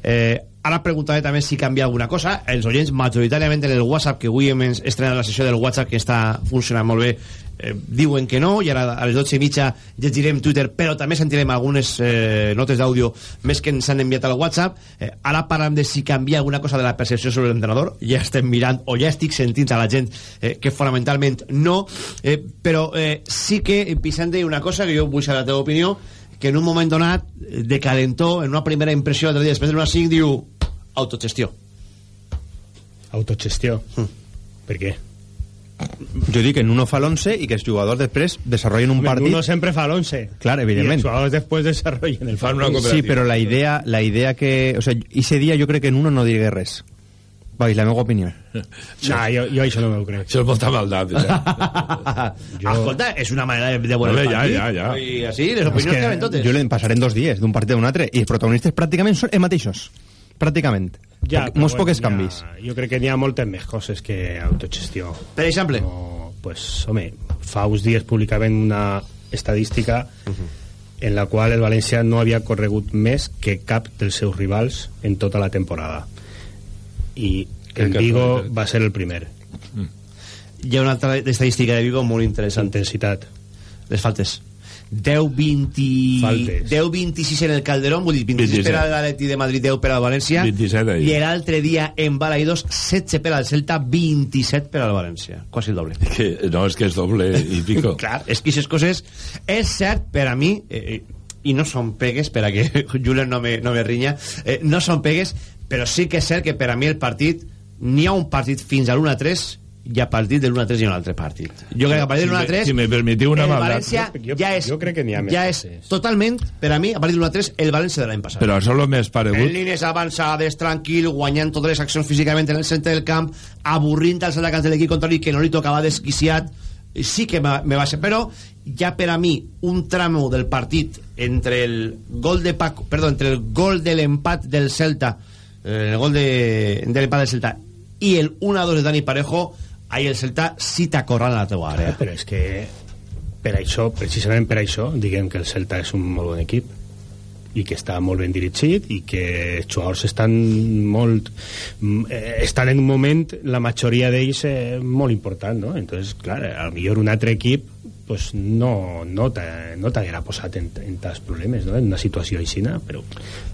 eh, ara preguntaré també si canvia alguna cosa. Els oients, majoritàriament en el WhatsApp, que avui hem estrenat la sessió del WhatsApp, que està funcionant molt bé, eh, diuen que no, i ara a les 12 i mitja llegirem Twitter, però també sentirem algunes eh, notes d'àudio més que ens han enviat al WhatsApp. Eh, ara parlem de si canvia alguna cosa de la percepció sobre l'entrenador. Ja estem mirant, o ja estic sentint a la gent eh, que fonamentalment no, eh, però eh, sí que, Vicente, una cosa que jo vull saber la teva opinió, que en un moment donat, eh, de calentó, en una primera impressió, dia, després d'una 5, diu autogestió. Autogestió. Per què? Jo dic que Nuno fa l'11 i que els jugadors després desenvolupen un Home, partit... Nuno sempre fa l'11. Clar, evidentment. I els jugadors després desarrollen el partit. Sí, però la idea, la idea que... O sea, ese dia jo crec que Nuno no digué res. Va, la meva opinió. No, jo, jo això no m'ho crec. Això és molta maldat. Ja. jo... Escolta, és una manera de, de veure el ja, partit. ja, ja. I així, les opinions que, totes. Jo le passarem dos dies d'un partit a un altre i els protagonistes pràcticament són els mateixos. Pràcticament. Ja, Poc, molts poques canvis. Jo crec que n'hi ha moltes més coses que autogestió. Per exemple? No, pues, home, fa uns dies publicaven una estadística en la qual el València no havia corregut més que cap dels seus rivals en tota la temporada. I Que el Vigo va ser el primer. Hi ha una altra estadística de Vigo molt interessant. Intensitat. Les faltes. 10, 20... Faltes. 10, 26 en el Calderón, vull dir, 26 per 27. al l'Atleti de Madrid, 10 per al València. 27 ahí. I l'altre dia en Balaïdos, 16 per al Celta, 27 per al València. Quasi el doble. Que, no, és que és doble i pico. Clar, és que aquestes coses... És cert, per a mi, eh, i no són pegues, per a que Julen no me, no me rinya, eh, no són pegues, però sí que és cert que per a mi el partit, n'hi ha un partit fins a l'1 a 3 i a partir de l'1 a 3 hi ha un altre partit. Jo crec que a partir de l'1 a Si me- 3... si me permetiu una el maldat. València Jo- ja és, jo crec que n'hi ha més ja és totalment, per a mi, a partir de l'1 a 3, el València de l'any passat. Però això és el més En paregut. línies avançades, tranquil, guanyant totes les accions físicament en el centre del camp, avorrint als atacants de l'equip contrari que no li tocava desquiciat, sí que me, me va ser, però ja per a mi un tramo del partit entre el gol de Paco, perdó, entre el gol de l'empat del Celta, eh, el gol de, de l'empat del Celta i el 1-2 de Dani Parejo, ahí el Celta sí t'acorrala a la teua àrea. Però és que per això, precisament per això, diguem que el Celta és un molt bon equip i que està molt ben dirigit i que els jugadors estan molt eh, estan en un moment la majoria d'ells eh, molt important no? entonces clar, a millor un altre equip pues no, no t'ha- no t'haguera posat en, en tants problemes no? en una situació així però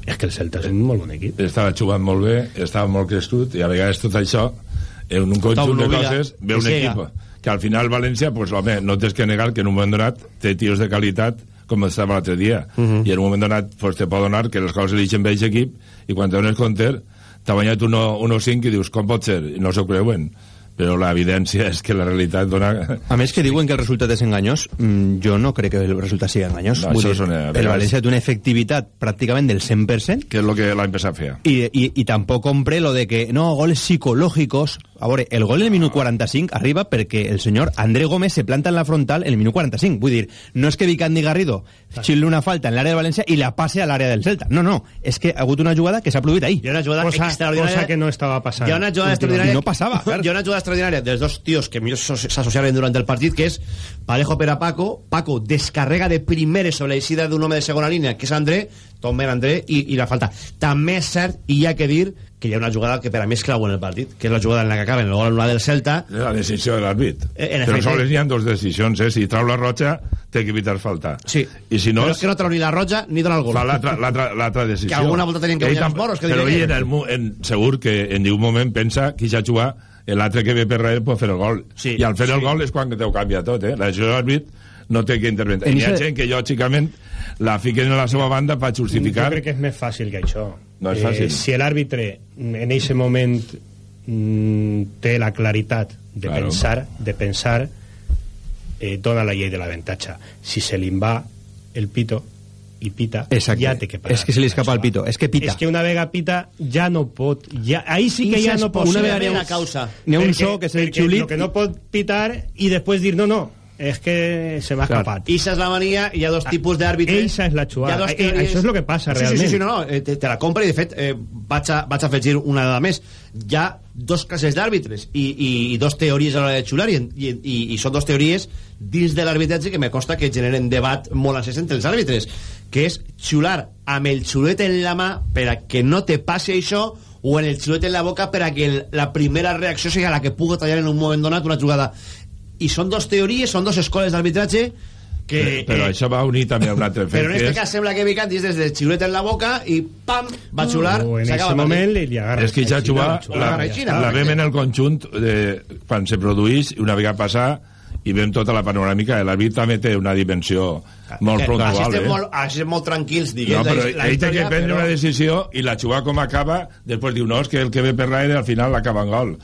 és que el Celta és un molt bon equip Estava jugant molt bé, estava molt crescut, i a vegades tot això, en un conjunt de coses, ve un equip que al final València, pues, home, no tens que negar que en un moment donat té tios de qualitat com estava l'altre dia. Mhm. I en un moment donat pues, te pot donar que les coses elixen bé aquest equip i quan te dones compte t'ha guanyat 1-5 i dius com pot ser? I no s'ho creuen. Però l'evidència és que la realitat dona... A més que diuen que el resultat és enganyós, mm, jo no crec que el resultat sigui enganyós. No, Vull dir, eh, el València té una efectivitat pràcticament del 100%, Que és el que l'any passat feia. y, y, y tampoco compré lo de que no, goles psicológicos. A veure, el gol en el minut 45 arriba perquè el senyor André Gómez se planta en la frontal en el minut 45. Vull dir, no és que Vicandi Garrido xille una falta en l'àrea de València i la passe a l'àrea del Celta. No, no, és que ha hagut una jugada que s'ha produït ahí. Hi ha una jugada cosa, extraordinària cosa que no estava passant Hi ha una jugada extraordinària. No passava, clar. Hi ha una jugada extraordinària dels dos tios que millor s'asso- s'associaren durant el partit, que és Parejo per a Paco. Paco descarrega de primeres sobre l'eixida d'un home de segona línia, que és André, tomben André, i, i la falta. També és cert, i hi ha que dir, que hi ha una jugada que per a mi és clau en el partit, que és la jugada en la que acaba en el gol anul·lat del Celta. La decisió de l'àrbit. Eh, en Però efecte. sols n'hi ha dues decisions, eh? Si trau la roja, té que evitar falta. Sí. I si no... Però és que no trau ni la roja ni dona el gol. Fa l'altra decisió. Que alguna volta tenien que guanyar els moros, que Però diria ell que- en el, en, segur que en un moment pensa que ja jugar l'altre que ve per darrere pot fer el gol. Sí, I al fer el sí. gol és quan te ho canvia tot, eh? La decisió de l'àrbit no té que intervenir. En Hi ha gent que, lògicament, la fiquen a la seva banda per justificar... Jo crec que és més fàcil que això. No és fàcil. Eh, si l'àrbitre en aquest moment mm, té la claritat de Claro. pensar, de pensar eh, dona la llei de l'avantatge. Si se li va el pito i pita, Exacte. ja té que parar. És que se li escapa el pito. És que pita. És que una vega pita ja no pot... Ja, ahí sí que ja no pot... una ser. vega n'hi ha un- causa. n'hi ha un so que és el perquè xiulit Lo que no pot pitar i després dir no, no, és que se m'ha Clar. escapat. Esa és la mania, hi ha dos tipus d'àrbitres. Eixa és la. Hi ha dos Eh, teories- això és lo que passa, sí, Sí, sí, sí, no, no, eh, te, te la compra i de fet eh, vaig, a, vaig a afegir una dada més. Hi ha dos classes d'àrbitres i, i, i dos teories a l'hora de xular i, i, i, són dos teories dins de l'arbitratge que me costa que generen debat molt accés entre els àrbitres que és xular amb el xulet en la mà per a que no te passi això o en el xulet en la boca per a que el, la primera reacció sigui la que pugui tallar en un moment donat una jugada i són dos teories, són dos escoles d'arbitratge que... Però eh, això va unir també a un altre fet. però en és- cas sembla que Vicant és des del xiulet en la boca i pam, va xular O en s'acaba aquest el moment li, agarra. és que ja jugar la- la, la vem en el conjunt de, quan se produeix una vegada passar i vem tota la panoràmica l'àrbit també té una dimensió molt puntual així estem, eh? molt, així estem molt tranquils diguem, no, però la, la ell té que prendre però- una decisió i la jugada com acaba després diu, no, és que el que ve per darrere al final l'acaba en gol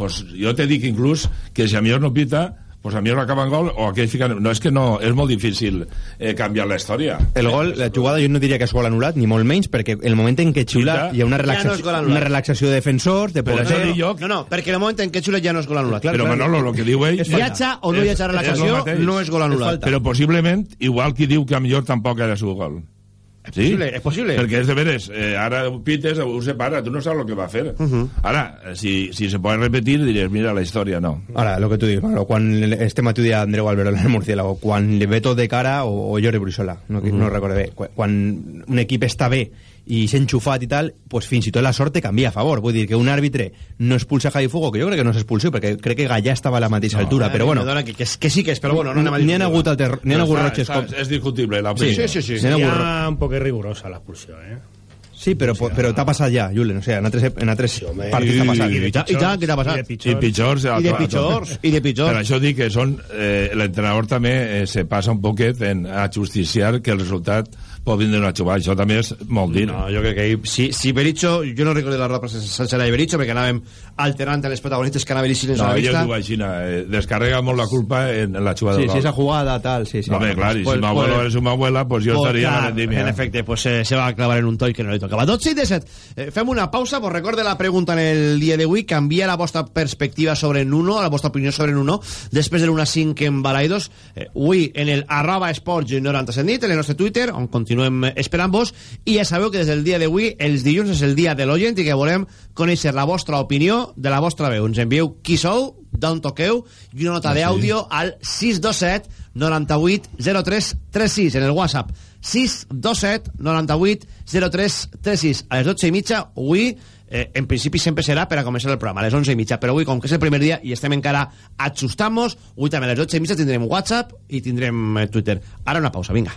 pues jo te dic inclús que si a millor no pita pues a millor l'acaba en gol o aquell fica... no, és que no, és molt difícil eh, canviar la història El gol, la jugada jo no diria que és gol anul·lat, ni molt menys, perquè el moment en què xiula Pita. hi ha una Ja no és relaxació, gol anul·lat. una relaxació de defensors, de porter... dic jo No, no, perquè el moment en què xulet ja no és gol anul·lat. però Manolo, el que diu ell Viatja o no és- viatja és relaxació, el mateix. no és gol anul·lat. però possiblement, igual qui diu que a millor tampoc era su gol És possible, és possible. Perquè és de veres, eh, ara pites, ho separa, tu no saps el que va fer. Uh -huh. Ara, si, si se pot repetir, diries, mira, la història no. Ara, lo que tu dius, Manolo, quan este matí dia Andreu Albero en el Murciélago, quan li ve tot de cara, o, o Jordi Bruixola, no, Mm. no recordo bé, quan un equip està bé i s'ha enxufat i tal, pues fins i tot la sort te canvia a favor. Vull dir que un àrbitre no expulsa Javi Fugo, que jo crec que no s'expulsió, perquè crec que Gallà estava a la mateixa No, altura, eh, però bueno... perdona, que, que, que sí que és, però bueno, no anem a N'hi ha discutir. hagut, alter, n'hi ha Però hagut està- roches està- com... És discutible, la Sí, opinió. sí, sí. Sí, N'hi ha hi hagut ha un poc rigurosa l'expulsió, eh? Sí, però, però t'ha passat ja, Julen, o sigui, en altres, en altres partits t'ha passat. I, i, i tant, què t'ha passat? I pitjors. I de pitjors, i de pitjors. Per això dic que són... Eh, L'entrenador també eh, se passa un poquet en a justiciar que el resultat pot vindre una xubada. Això també és molt dir. No, jo crec que ahir, si, si Berizzo, jo no recordo la roda sense la de Berizzo perquè anàvem alternant els protagonistes que anava dirigint No, la vista. diu així, eh, descarrega molt la culpa en, en la xubada Sí, si esa jugada, tal, sí, sí. No, home, clar, i Pues- si m'abuelo pues- és una abuela, pues jo Pues estaria clar, a la vendimia. En efecte, pues, eh, se va clavar en un toll que no li tocava. 12 i 17. Eh, fem una pausa, pues recorde la pregunta en el dia d'avui. Canvia la vostra perspectiva sobre Nuno, la vostra opinió sobre Nuno, després de l'una 5 en Balaidos. Eh, avui en el arroba esports 97 nit, en el nostre Twitter, on continuem esperant-vos. I ja sabeu que des del dia d'avui, els dilluns, és el dia de l'oient i que volem conèixer la vostra opinió de la vostra veu. Ens envieu qui sou, d'on toqueu, i una nota d'àudio al 627 98 03 36 en el WhatsApp. 627 98 03 36 a les 12 i mitja avui eh, en principi sempre serà per a començar el programa a les 11 i mitja però avui com que és el primer dia i estem encara ajustant-nos avui també a les 12 i mitja tindrem WhatsApp i tindrem eh, Twitter. Ara una pausa, vinga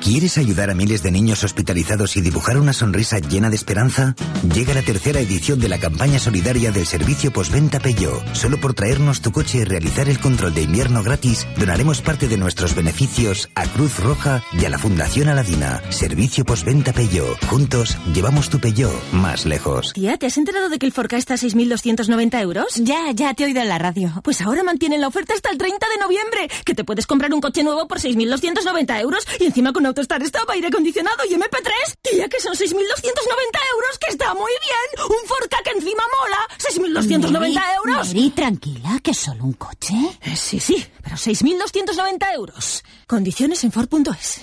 ¿Quieres ayudar a miles de niños hospitalizados y dibujar una sonrisa llena de esperanza? Llega la tercera edición de la campaña solidaria del servicio postventa Peugeot. Solo por traernos tu coche y realizar el control de invierno gratis, donaremos parte de nuestros beneficios a Cruz Roja y a la Fundación Aladina. Servicio postventa Peugeot. Juntos llevamos tu Peugeot más lejos. Tía, ¿te has enterado de que el Forca está a 6.290 euros? Ya, ya te he oído en la radio. Pues ahora mantienen la oferta hasta el 30 de noviembre, que te puedes comprar un coche nuevo por 6.290 euros y encima con Autostar aire acondicionado y MP3. Tía, que son 6.290 euros, que está muy bien. Un Forca que encima mola. 6.290 Mary, euros. Mary, tranquila, que es solo un coche. Eh, Sí, sí, pero 6.290 euros. Condiciones en Ford.es.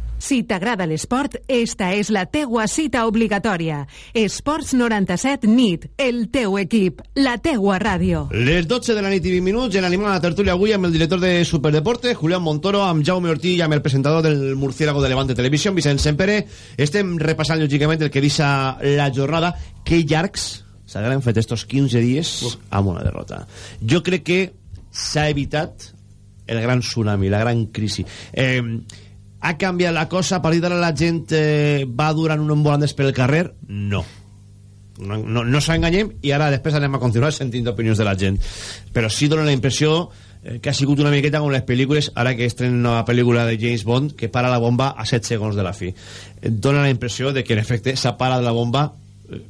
Si t'agrada l'esport, esta és la teua cita obligatòria. Esports 97 NIT, el teu equip, la teua ràdio. Les 12 de la nit i 20 minuts en animal a la tertúlia avui amb el director de Superdeporte, Julián Montoro, amb Jaume Ortí i amb el presentador del Murciélago de Levante Televisió, Vicent Sempere. Estem repassant, lògicament, el que deixa la jornada. Que llargs s'hagueren fet estos 15 dies amb una derrota. Jo crec que s'ha evitat el gran tsunami, la gran crisi. Eh, ha canviat la cosa, a partir d'ara la gent eh, va durant un embolandes pel carrer? No. No, no, no s'enganyem i ara després anem a continuar sentint opinions de la gent. Però sí dona la impressió eh, que ha sigut una miqueta com les pel·lícules, ara que estrenen una nova pel·lícula de James Bond, que para la bomba a 7 segons de la fi. Eh, dona la impressió de que, en efecte, s'ha parat la bomba eh,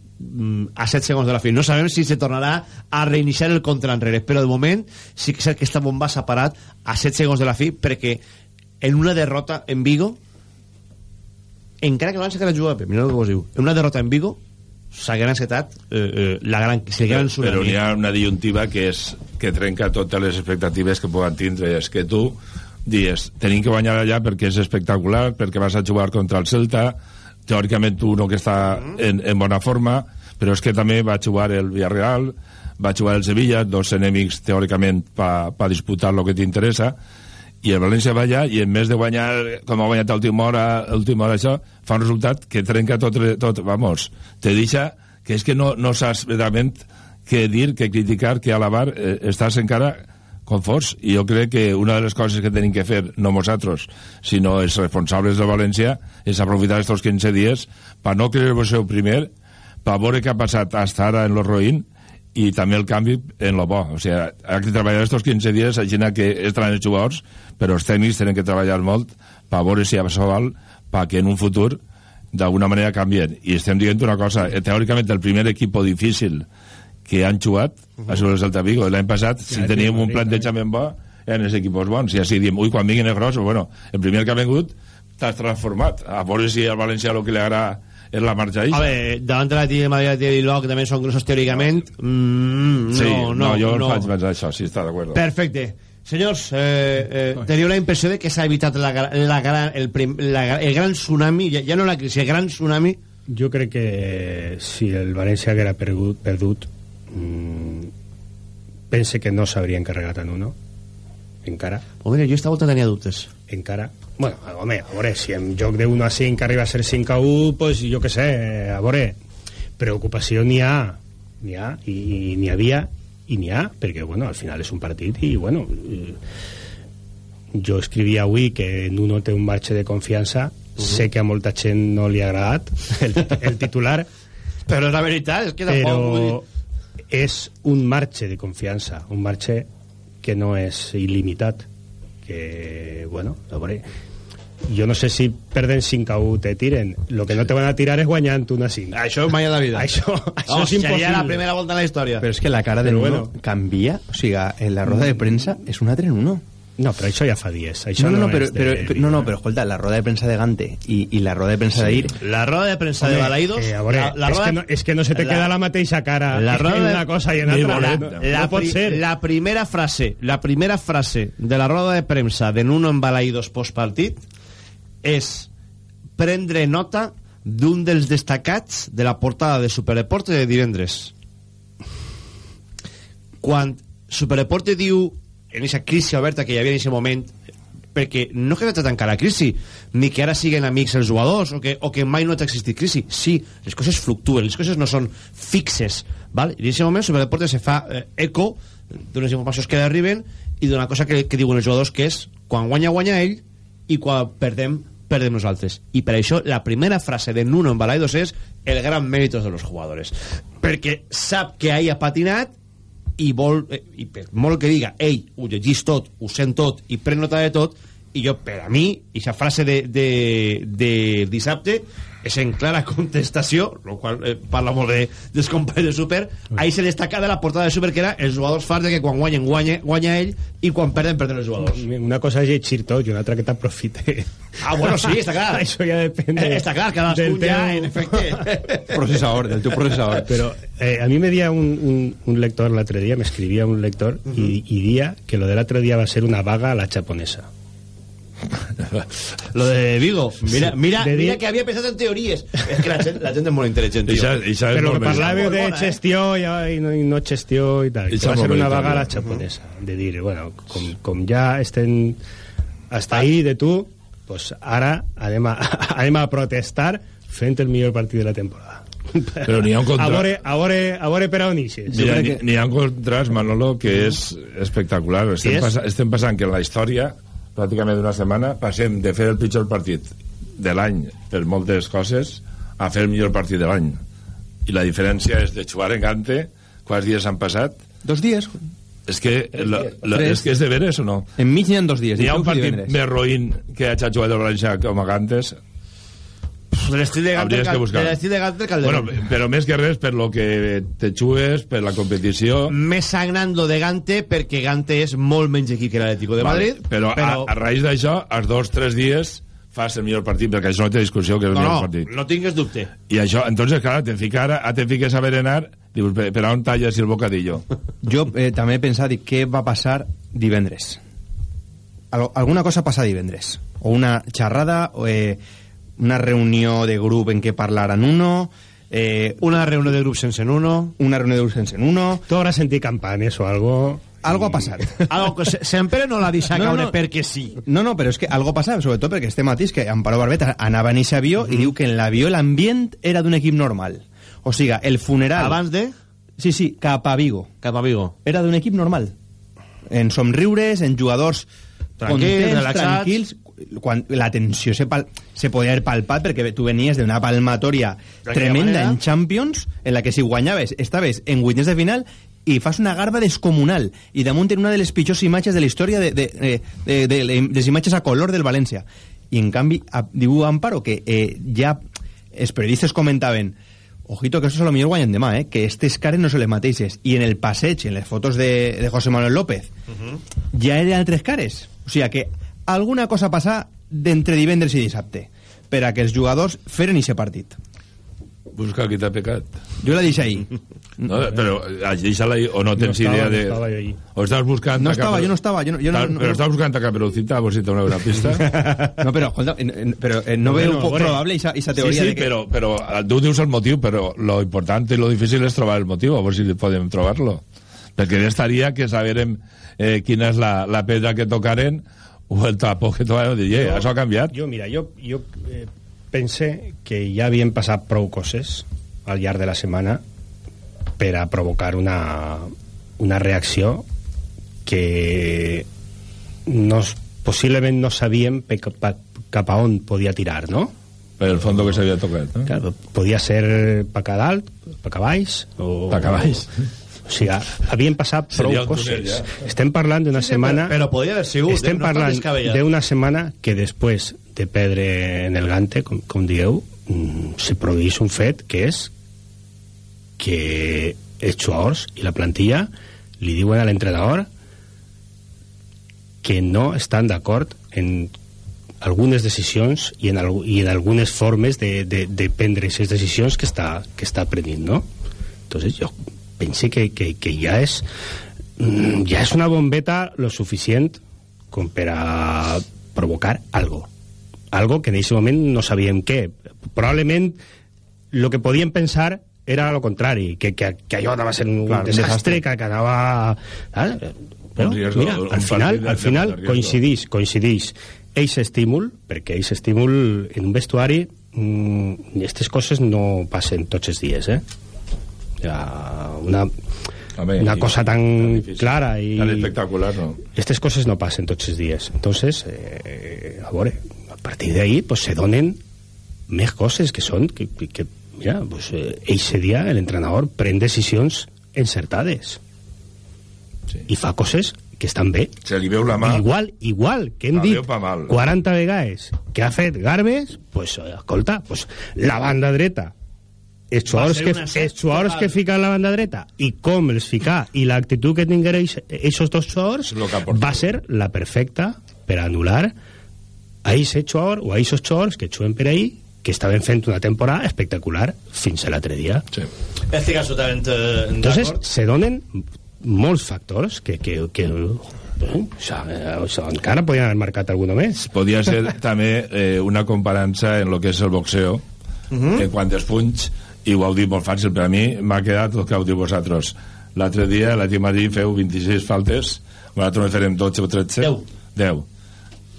a 7 segons de la fi. No sabem si se tornarà a reiniciar el contra enrere, però de moment sí que és que esta bomba s'ha parat a 7 segons de la fi perquè en una derrota en Vigo encara que no van sacar a jugar, mira el que vos diu en una derrota en Vigo s'haguera encetat eh, eh, la gran, el gran però tsunami. n'hi ha una disyuntiva que és que trenca totes les expectatives que poden tindre és que tu dius, tenim que guanyar allà perquè és espectacular, perquè vas a jugar contra el Celta teòricament tu no que està en, en bona forma però és que també va jugar el Villarreal va jugar el Sevilla, dos enemics teòricament pa disputar el que t'interessa i el València va allà i en més de guanyar com ha guanyat a última hora, hora això, fa un resultat que trenca tot, tot vamos, te deixa que és que no, no saps realment què dir, què criticar, què alabar eh, estàs encara com fos i jo crec que una de les coses que tenim que fer no nosaltres, sinó els responsables de València és aprofitar estos 15 dies per no creure-vos el primer per veure què ha passat hasta ara en lo roïn i també el canvi en lo bo. O sigui, ha que treballar estos 15 dies així que estaran els jugadors però els tècnics tenen que treballar molt per veure si això val perquè en un futur d'alguna manera canvien. I estem dient una cosa, eh, teòricament el primer equip difícil que han jugat uh -huh. ha sigut el Celta Vigo. L'any passat si teníem un plantejament bo eren els equips bons. I així diem, ui, quan vinguin els grossos bueno, el primer que ha vingut t'has transformat. A veure si al València el que li agrada és la marxa a veure, davant de la Tía de Madrid i Bilbao que també són grossos teòricament mm, no, sí, no, no, jo no. faig pensar això, sí, està d'acord Perfecte. Senyors, eh, eh, teniu la impressió de que s'ha evitat la, la, gra- el, prim, la, el gran tsunami, ja, ja no la crisi, el gran tsunami? Jo crec que si el València haguera perdut, perdut mmm, pense que no s'hauria encarregat en uno encara Oh, mira, jo esta volta tenia dubtes encara bueno, home, a veure, si en joc de 1 a 5 arriba a ser 5 a 1 pues jo que sé, a veure preocupació n'hi ha n'hi ha, i, i n'hi havia i n'hi ha, perquè bueno, al final és un partit i bueno jo escrivia avui que Nuno té un marge de confiança uh -huh. sé que a molta gent no li ha agradat el, el titular però la veritat, és que tampoc però és un marge de confiança un marge que no és il·limitat que, bueno, a veure jo no sé si perden 5 a 1 te tiren. El que no te van a tirar és guanyant 1 a 5 això mai a la vida. Això, això Oh, és impossible seria la primera volta en la història Però és que la cara de Nuno bueno. canvia, o sigui, en la roda de premsa és un altre Nuno. No, però això ja fa dies. Això no, no, no, no però, és de- però, però, no, no, però escolta, la roda de premsa de Gante i, i la roda de premsa Sí. d'ahir la roda de premsa de Home, Balaidos eh, a veure, la, la és, roda que no, és que no se te la- queda la mateixa cara la roda en de- una cosa i en altra no, la, no pot pri- ser. la primera frase la primera frase de la roda de premsa de Nuno en Balaidos postpartit és prendre nota d'un dels destacats de la portada de Superdeporte de divendres quan Superdeporte diu en aquesta crisi oberta que hi havia en aquest moment perquè no que no tancar la crisi ni que ara siguen amics els jugadors o que, o que mai no ha existit crisi. Sí, les coses fluctuen, les coses no són fixes val? i en aquest moment Superdeporte se fa eh, eco d'unes informacions que arriben i d'una cosa que, que diuen els jugadors que és quan guanya, guanya ell i quan perdem, perdem nosaltres. I per això la primera frase de Nuno en Balaidos és el gran mérito de los jugadores perquè sap que ell ha patinat i vol, eh, i per molt que diga ell ho llegís tot, ho sent tot i pren nota de tot i jo per a mi aquesta frase de, de, de dissabte és en clara contestació el qual eh, parla molt de, dels companys de Super ahí se destaca de la portada de Super que era els jugadors farts de que quan guanyen guanya, guanya ell i quan perden perden els jugadors Una cosa és llegir tot i una altra que t'aprofite. ah bueno sí, està clar Això ja depèn de, Eh, està clar, cadascun del ja, teu- en efecte Procesador, del teu procesador. Pero eh, a mí me dia un, un, un lector l'altre dia, me escribia un lector y, y dia que lo del otro día va a ser una vaga a la japonesa. lo de Vigo mira, Sí, mira, de mira que havia pensat en teories és que la gent, la gent és molt intel·ligent tio. És Pero molt que Molt de bona, eh? gestió i, i, no, i no gestió i tal. I Que va s'ha ser una mobilitat, vaga a la ja. japonesa. De dir, bueno, com, com ja estem hasta ahí de tu, pues ara anem a, anem a protestar fent el millor partit de la temporada. Però n'hi ha un contra- A veure, a veure, a veure per on ixes. Mira, n'hi n'hi ha un contrast, Manolo, que és espectacular. Estem, és? passa, estem passant que en la història, pràcticament d'una setmana, passem de fer el pitjor partit de l'any per moltes coses a fer el millor partit de l'any. I la diferència és de jugar en Gante, quants dies han passat? Dos dies. És que, la, la, Tres. és que és de veres o no? Enmig n'hi ha dos dies. N'hi ha un partit més roïn que ha jugat el València com a Gantes? De l'estil de Gante Hauries que buscar. de l'estil de Gante Calderón Bueno, però més que res per lo que te xues, per la competició... més sagnando de Gante perquè Gante és molt menys equip que l'Atlético de Vale, Madrid però, A, a raïs d'això, als dos tres dies fas el millor partit, perquè això no té discussió que és el no, millor no, partit. no tingues dubte I això, entonces, clar, te fica ara, a te fiques a berenar, dius, per, per on talles el bocadillo? Jo eh, també he pensat què va passar divendres. Al alguna cosa passa divendres. O una xerrada, o, eh, una reunió de grup en què parlaran uno... Eh, una reunió de grup sense uno... Una reunió de grup sense uno... Tu hauràs sentit campanes o algo... Algo ha passat. algo que se- sempre no la deixa No, caure no. perquè sí No, no, però és que algo passava, sobretot perquè este matí és que Amparo Barbet anava en aquest avió i diu que en l'avió l'ambient era d'un equip normal. O sigui, el funeral... abans de Sí, sí, cap a Vigo. cap a Vigo Era d'un equip normal. En somriures, en jugadors Tranquils, contents, relaxats. tranquils, quan la tensió se, pal, se podia haver palpat perquè tu venies d'una palmatòria tremenda manera. en Champions en la que si guanyaves estaves en vuitens de final i fas una garba descomunal i damunt en una de les pitjors imatges de la història de, de, de, de, de, de les imatges a color del València i en canvi a, diu Amparo que eh, ja els periodistes comentaven ojito que eso se lo millor guanyen demà eh? que estes cares no se les mateixes i en el passeig, en les fotos de, de José Manuel López ja eren altres cares o sigui que alguna cosa passa d'entre divendres i dissabte per a que els jugadors feren aquest partit Busca qui t'ha pecat. jo la deixo ahí No, però deixa-la ahí, o no tens estava, idea no de... estava jo ahí. O estàs buscant... No estava, jo no estava, jo no- jo no- no- Però no- estàs buscant a Caperucita, a veure si te dona una pista. no, però, escolta, però eh, no Bueno, veu poc bueno. probable aquesta teoria sí, sí, de que... però, però eh, tu dius el motiu, però lo important i lo difícil és trobar el motiu, a veure si podem trobar-lo. Perquè ja estaria que saberem eh, quina és la, la pedra que tocaren o el tapó que tocarem. Dir, eh, això ha canviat. Jo, mira, jo, jo eh, pense que ja havien passat prou coses al llarg de la setmana per a provocar una, una reacció que no, possiblement no sabíem pe- cap, cap a on podia tirar, no? Per el fondo que s'havia tocat, no? Claro, podia ser pa ca dalt, pa ca baix o... Pa ca baix. O sigui, havien passat prou Seria un túnel, coses. ja. Estem parlant d'una Sí, setmana... però- però podria haver sigut, Estem? No parlant d'una setmana que després de perdre en el Gante, com, com dieu, mm, se produeix un fet que és que els jugadors i la plantilla li diuen a l'entrenador que no estan d'acord en algunes decisions i en, i en algunes formes de, de, de prendre aquestes decisions que està, que està prenent, no? Entonces jo pense que, que, que ja és mm, ja és una bombeta lo suficient com per a provocar algo algo que en aquest moment no sabíem què probablement lo que podíem pensar era lo contrari que, que, que allò anava a ser un Clar, desastre, desastre. que, que anava... No? riesgo, Mira, al final, al final coincidís, coincidís eix estímul, perquè eix estímul en un vestuari aquestes coses no passen tots els dies, eh? Ja, una, Home, una cosa tan clara i... Tan espectacular, no. Aquestes coses no passen tots els dies. Entonces, eh, a veure, a partir d'ahí pues, se donen més coses que són que, que, mira, pues, eh, eixe dia l'entrenador pren decisions encertades sí. i fa coses que estan bé. Se li veu la mà. Igual, igual, que hem La dit veu pa mal. 40 vegades que ha fet Garbes, pues, escolta, pues, la banda dreta els jugadors, que, els jugadors que fica la banda dreta i com els fica i l'actitud que tingueren aquests dos jugadors va ser la perfecta per anul·lar a aquest jugador o a aquests jugadors que juguen per ahí que estaven fent una temporada espectacular fins a l'altre dia. Sí. Estic absolutament eh, Entonces, se donen molts factors que, que, que eh, o sigui, o sigui, encara podien haver marcat alguna més. Podia ser també eh, una comparança en lo que és el boxeo, Mhm. que quan es punys, i ho heu dit molt fàcil, per a mi m'ha quedat el que heu dit vosaltres. L'altre dia, l'Atlètic de Madrid feu 26 faltes, nosaltres en farem 12 o 13. 10. 10.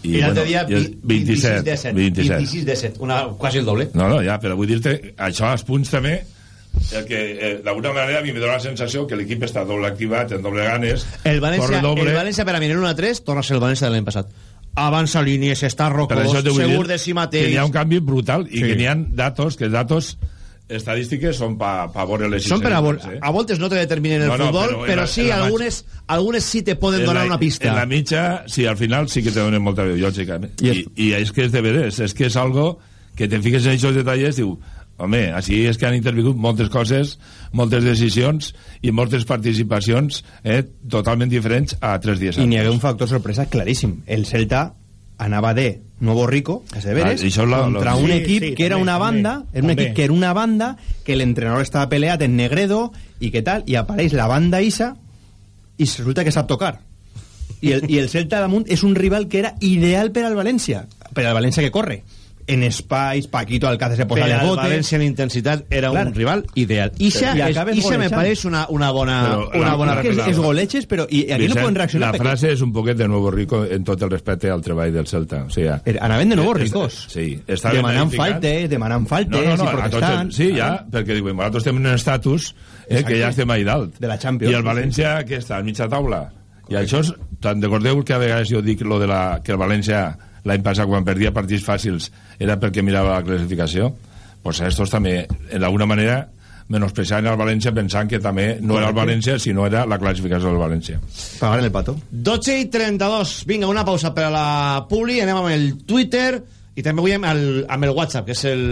I l'altre dia, i el 26 de 7. 27. 26 de 7, una, quasi el doble. No, no, ja, però vull dir-te, això als punts també, el que eh, d'alguna manera a mi me dóna la sensació que l'equip està doble activat, en doble ganes, El València, doble, el València per a mi en 1 a 3 torna a ser el València de l'any passat. Avança línies, està rocós, segur dir de si que mateix. hi ha un canvi brutal i Sí. que n'hi ha datos, que datos estadístiques són pa, pa veure les Són per a, vol eh? a voltes no te determinen el No, no, futbol, però però, la- sí, la algunes, algunes sí te poden En donar la- una pista. En la mitja, sí, al final sí que te donen molta veu, lògicament. I, I és que és de veres, és que és algo que te fiques en aquests detalls, diu, home, així és que han intervingut moltes coses, moltes decisions i moltes participacions eh, totalment diferents a tres dies I n'hi havia un factor sorpresa claríssim. El Celta anava de Nuevo Rico, a Severes, Ah, lo- contra lo- un Sí, equip sí, que era també, una també, banda, era un també. equip que era una banda, que l'entrenador estava peleat en Negredo, i què tal, i apareix la banda Isa, i resulta que sap tocar. I el, I el Celta damunt és un rival que era ideal per al València, per al València que corre. En espais, Paquito Alcácer se posa Per les botes... València en intensitat era Clar. un rival ideal. Ixa, I és, Ixa me pareix una, una bona, Però una la- bona és, és goleches, però i aquí no Vicent, poden reaccionar La perquè- frase és un poquet de Nuevo Rico en tot el respecte al treball del Celta. O sigui, Anaven de Nuevo eh, Ricos. Sí. està Demanant faltes, demanant faltes No, no, no, i tots protestant. hem- sí, ja, perquè diuen, nosaltres estem en un estatus eh, Exacte. que ja estem ahí dalt. De la Champions, I el sí, València, que està a mitja taula. I això és, recordeu que a vegades jo dic lo de la, que el València l'any passat quan perdia partits fàcils era perquè mirava la classificació? Pues estos també, d'alguna manera, menospreciaven el València pensant que també no era el València, sinó era la classificació del València. Pagaren el pato. 12 i 32. Vinga, una pausa per a la Publi. Anem amb el Twitter i també avui amb el, amb el WhatsApp, que és el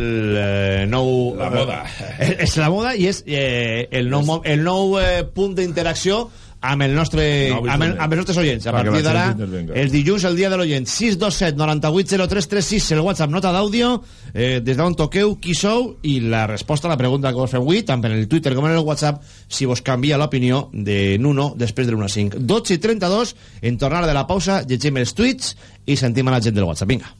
eh, nou... La moda. Eh, és la moda i és eh, el nou, el nou eh, punt d'interacció amb el nostre No, amb, el, amb els nostres oients. A partir d'ara els dilluns el dia de l'oient. 627 98 03 36 el whatsapp nota d'àudio. Eh, des d'on toqueu qui sou i la resposta a la pregunta que vos fem avui tant per el Twitter com en el whatsapp si vos canvia l'opinió de Nuno després de l'1 a 5 12 i 32 en tornar de la pausa llegim els tuits i sentim a la gent del whatsapp. Vinga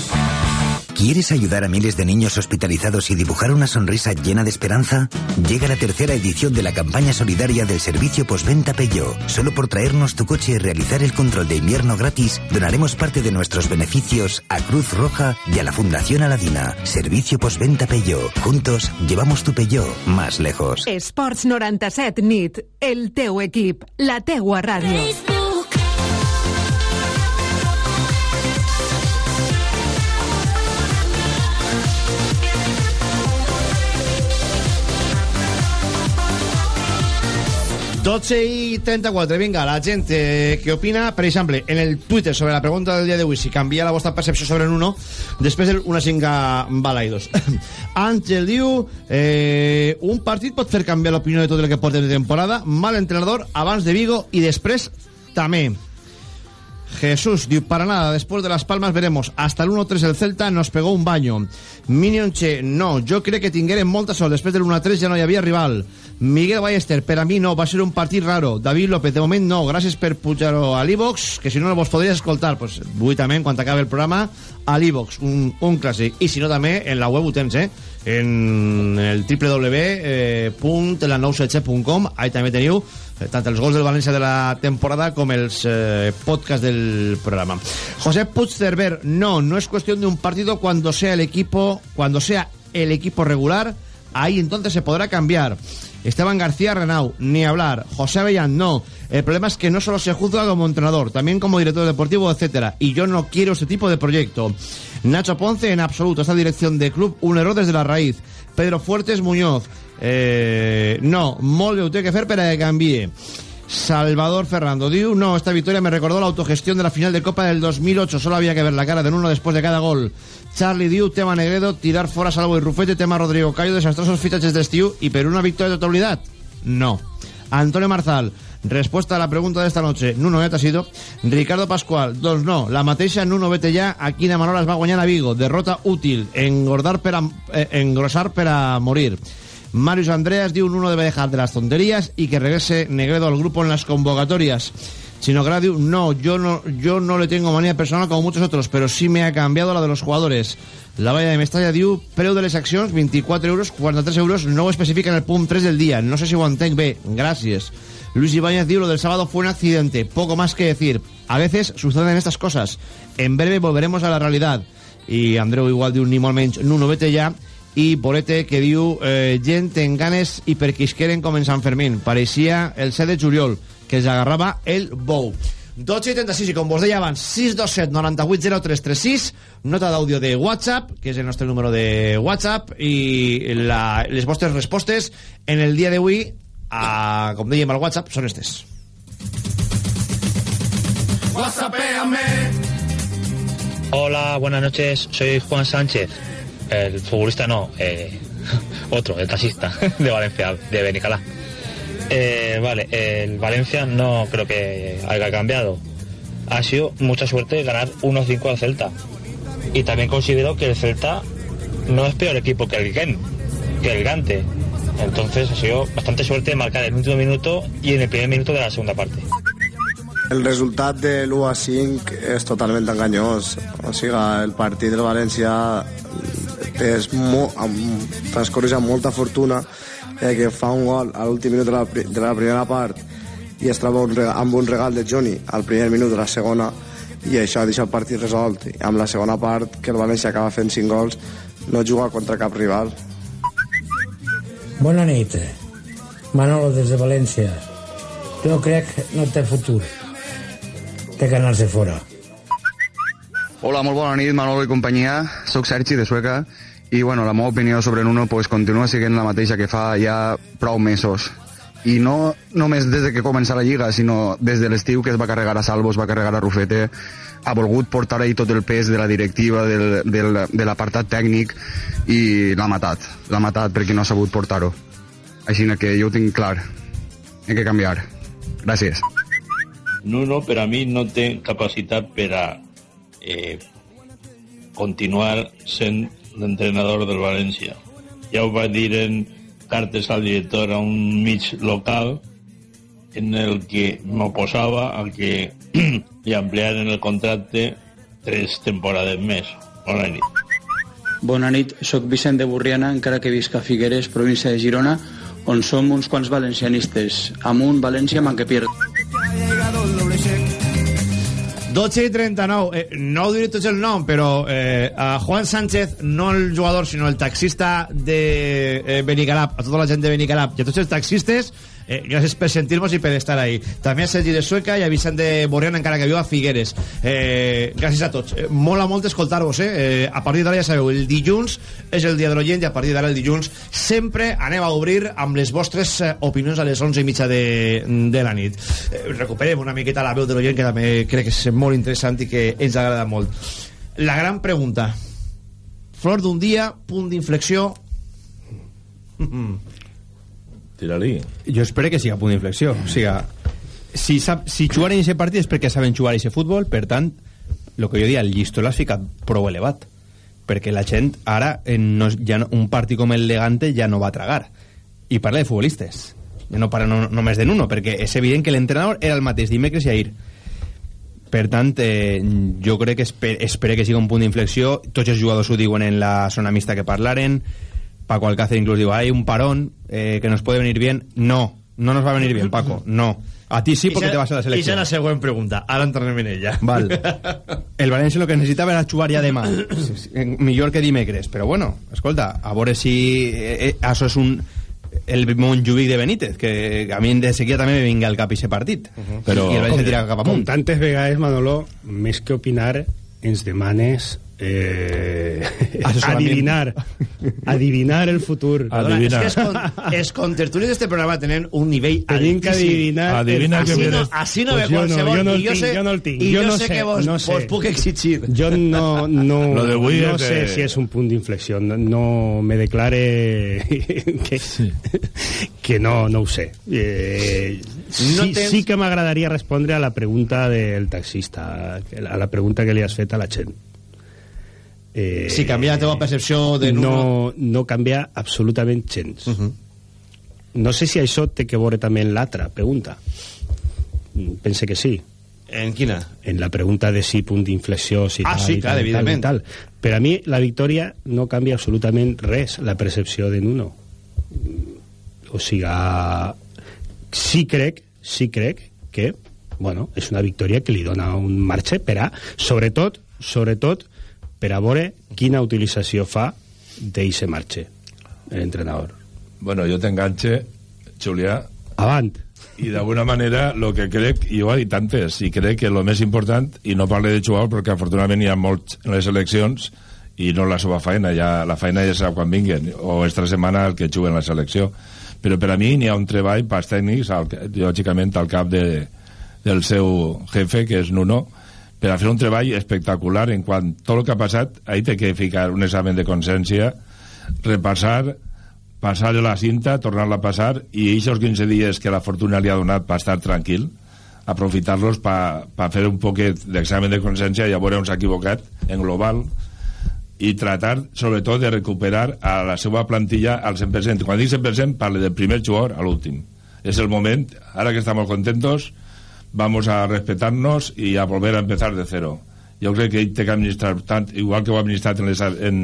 ¿Quieres ayudar a miles de niños hospitalizados y dibujar una sonrisa llena de esperanza? Llega la tercera edición de la campaña solidaria del servicio postventa Peugeot. Solo por traernos tu coche y realizar el control de invierno gratis, donaremos parte de nuestros beneficios a Cruz Roja y a la Fundación Aladina. Servicio postventa Peugeot. Juntos llevamos tu Peugeot más lejos. Sports 97 NIT, el teu equip, la teua radio. 12 y 34. Vinga, la gent eh, que opina, per exemple, en el Twitter sobre la pregunta del dia d'avui, si canvia la vostra percepció sobre el 1, després del una cinca bala i dos. Àngel diu, eh, un partit pot fer canviar l'opinió de tot el que porta de temporada, mal entrenador abans de Vigo i després també. Jesús, diu, para nada, después de Las Palmas veremos. Hasta el 1-3 el Celta nos pegó un baño. Minion Che, no, jo crec que tingueren molta sort. Després del 1-3 ja no havia rival. Miguel Ballester, per a mi no, va ser un partit raro. David López, de moment no, gràcies per pujar-ho a l'Ivox, que si no no vos podria escoltar. Pues, vull també, quan acabi el programa, a l'Ivox, un, un clàssic. I si no també, en la web ho tens, eh? En el www.la9setge.com, ahí també teniu eh, tant els gols del València de la temporada com els eh, podcasts del programa. José Puigcerver, no, no es cuestión de un partido cuando sea el equipo, cuando sea el equipo regular, ahí entonces se podrá cambiar. Esteban García Renau, ni hablar. José Avellán, no. El problema es que no solo se juzga como entrenador, también como director deportivo, etcétera. Y yo no quiero ese tipo de proyecto. Nacho Ponce, en absoluto. Esta dirección de club, un error desde la raíz. Pedro Fuertes Muñoz, eh, no. Molt bé que fer per a que. Salvador Ferrando diu, no, esta victoria me recordó la autogestión de la final de Copa del 2008, solo había que ver la cara de uno después de cada gol. Charlie diu, tema Negredo, tirar fora Salvo y Rufete, tema Rodrigo Cayo, desastrosos fichajes d'estiu y per una victoria de totalidad. No. Antonio Marzal, respuesta a la pregunta de esta noche, Nuno ja t'ha sido. Ricardo Pascual, doncs no, la mateixa Nuno vete ja, aquí de Manol es va a Vigo, derrota útil, engordar per a, eh, engrosar per a morir. Marius Andreas diu uno debe dejar de las tonterías y que regrese Negredo al grupo en las convocatorias. Chino Gradiu, no yo, no, yo no le tengo manía personal como muchos otros, pero sí me ha cambiado la de los jugadores. La valla de Mestalla diu, preu de les accions, 24 euros, 43 euros, no especifica en el punt 3 del día. No sé si ho entenc bé, gràcies. Luis Ibáñez diu, lo del sábado fue un accidente, poco más que decir. A veces suceden estas cosas. En breve volveremos a la realidad. Y Andreu igual diu, ni molt menys, Nuno, vete ya i Borete que diu eh, gent en ganes i per quisqueren com en Sant Fermín pareixia el 7 de juliol que els agarrava el bou 12 i 36 i com vos deia abans 627 98 0336 nota d'àudio de WhatsApp que és el nostre número de WhatsApp i la, les vostres respostes en el dia d'avui com dèiem al WhatsApp són estes Hola, buenas noches. Soy Juan Sánchez. El futbolista no, eh, otro, el taxista de Valencia, de Benicalá. Eh, vale, el Valencia no creo que haya cambiado. Ha sido mucha suerte ganar 1-5 al Celta. Y también considero que el Celta no es peor equipo que el Gen, que el Gante. Entonces ha sido bastante suerte marcar el último minuto y en el primer minuto de la segunda parte. El resultat de l'1 a 5 és totalment enganyós. El partit del València és molt, amb, transcorres amb molta fortuna eh, que fa un gol a l'últim minut de la, de la primera part i es troba un, rega- amb un regal de Johnny al primer minut de la segona i això deixa el partit resolt i amb la segona part que el València acaba fent 5 gols no juga contra cap rival Bona nit. Manolo des de València. Jo crec que no té futur. Té que anar-se fora. Hola, molt bona nit, Manolo i companyia. Soc Sergi, de Sueca, i bueno, la meva opinió sobre Nuno pues, continua sent la mateixa que fa ja prou mesos. I no només des de que comença la Lliga, sinó des de l'estiu que es va carregar a Salvo, es va carregar a Rufete, ha volgut portar ahí tot el pes de la directiva, del, del, de l'apartat tècnic, i l'ha matat. L'ha matat perquè no ha sabut portar-ho. Així que jo ho tinc clar. Hem que canviar. Gràcies. Nuno per a mi no té capacitat per a eh, continuar sent d'entrenador del València. Ja ho va dir en cartes al director a un mig local en el que m'oposava a que li ampliaren el contracte tres temporades més. Bona nit. Bona nit, sóc Vicent de Burriana, encara que visc a Figueres, província de Girona, on som uns quants valencianistes. Amunt, València, man que pierd. 12 i 39. Eh, no ho diré tots el nom, però eh, a Juan Sánchez, no el jugador, sinó el taxista de eh, Benicalap, a tota la gent de Benicalap i a tots els taxistes, eh, gràcies per sentir-nos i per estar ahí. També a Sergi de Sueca i a Vicent de Borriana, encara que viu a Figueres. Eh, gràcies a tots. Eh, mola molt escoltar-vos, eh? eh? A partir d'ara ja sabeu, el dilluns és el dia de l'oient i a partir d'ara el dilluns sempre anem a obrir amb les vostres eh, opinions a les 11 i mitja de, de la nit. Eh, recuperem una miqueta la veu de l'oient que també crec que és molt interessant i que ens agrada molt. La gran pregunta. Flor d'un dia, punt d'inflexió... Tira-li. Jo espero que siga punt d'inflexió. O sigui, si, sap, si jugaren aquest partit és perquè saben jugar aquest futbol, per tant, el que jo dia, el llistó l'has ficat prou elevat. Perquè la gent ara, en no, ja no, un partit com el Legante ja no va a tragar. I parla de futbolistes. Ja no parla no, només de Nuno, perquè és evident que l'entrenador era el mateix dimecres i ahir. Per tant, eh, jo crec que esper, espero que siga un punt d'inflexió. Tots els jugadors ho diuen en la zona mixta que parlaren. Paco Alcácer inclús diu, hay un parón eh, que nos puede venir bien. No, no nos va a venir bien, Paco, no. A ti sí, porque te vas a la I selecció. és la següent pregunta. Ara entrarem en ella. Val. El València lo que necesitava era jugar ja demà. Millor que dimecres. Però bueno, escolta, a veure si eh, eh, això és un el Montjuïc de Benítez, que a mi de seguida també me vinga al cap i partit. Però, I el València tira cap com amunt. tantes vegades, Manolo, més que opinar, ens demanes eh, adivinar. Adivinar el futur. Perdona, és que els, con, els contertulis d'este programa tenen un nivell Tenim que altíssim. adivinar Adivina el- Així que no, vienes. així no Pues ve jo no, qualsevol jo no jo tinc, sé, jo no el tinc, i jo jo no sé sé, que vos, no sé. vos puc exigir. Jo no, no, de no és sé de- si és un punt d'inflexió. No, no me declare que, que no, no ho sé. Eh, No sí, tens- sí que m'agradaria respondre a la pregunta del taxista a la pregunta que li has fet a la gent eh, Si canvia la teva percepció de Nuno... no, no canvia absolutament gens uh -huh. no sé si això té que veure també en l'altra pregunta Mm, pense que sí en quina? en la pregunta de si punt d'inflexió si Ah, tal, sí, clar, tal, evidentment. tal. per a mi la victòria no canvia absolutament res la percepció de Nuno o sigui sí crec sí crec que bueno, és una victòria que li dona un marge per a, sobretot sobretot per a veure quina utilització fa d'eixe marge l'entrenador Bueno, jo t'enganxe, Julià. Avant. I d'alguna manera, el que crec, i ho he dit antes, i crec que el més important, i no parle de jugar perquè afortunadament hi ha molts en les eleccions i no la seva feina, ja, la feina ja serà quan vinguin, o esta setmana el que juguen la selecció. Però per a mi n'hi ha un treball pels tècnics, al, lògicament al cap de, del seu jefe, que és Nuno, per a fer un treball espectacular en quant tot el que ha passat, ahí té que ficar un examen de consciència, repassar, passar la cinta, tornar-la a passar, i aquests 15 dies que la fortuna li ha donat per estar tranquil, aprofitar-los per pa fer un poquet d'examen de consciència i a veure on s'ha equivocat en global i tratar, sobretot, de recuperar a la seva plantilla al 100%. Quan dic 100%, parle del primer jugador a l'últim. És el moment, ara que estamos contentos, vamos a respetarnos y a volver a empezar de cero. Jo crec que ell té que administrar tant, igual que ho ha administrat en les, en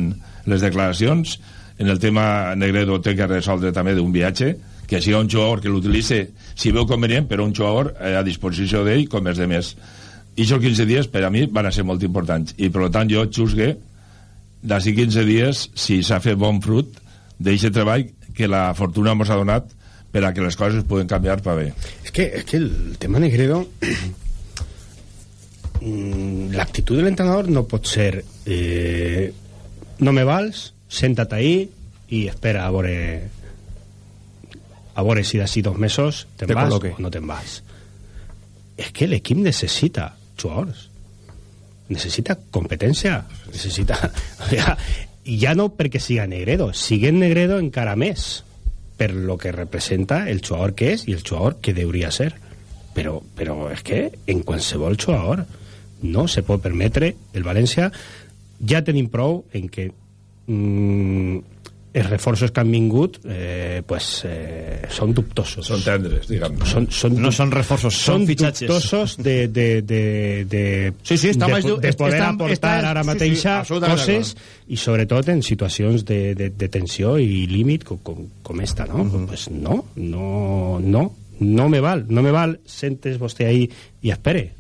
les declaracions, en el tema Negredo té que resoldre també d'un viatge, que siga un jugador que l'utilitze si veu convenient, però un jugador eh, a disposició d'ell com els demés. I aquests 15 dies per a mi van a ser molt importants i per tant jo xusgue d'ací 15 dies si s'ha fet bon fruit d'aquest treball que la fortuna ens ha donat per a que les coses puguen canviar per bé. Es que, es que el tema Negredo, mm, la actitud del entrenador no pot ser eh, no me vals, senta't ahí i espera a veure a veure si d'ací dos mesos te'n Te vas col·loque. o no te'n vas. És que l'equip necessita jugadors. Necessita competència. Necessita... O sea, ja no perquè siga Negredo, siguent Negredo encara més per lo que representa el jugador que és i el jugador que hauria ser. Però, però és que en qualsevol jugador no se pot permetre el València ja tenim prou en que mm, els reforços que han vingut eh, pues, eh, són dubtosos. Són tendres, diguem. Són, són, No són reforços, són són fitxatges. dubtosos de, de, de, de, Sí, sí, està de, du- de poder està- aportar està- ara sí, sí, mateixa absolutament coses i sobretot en situacions de, de, de tensió i límit com, com, com esta, no? pues no, no, no, no me val, no me val, sentes vostè ahí i espere.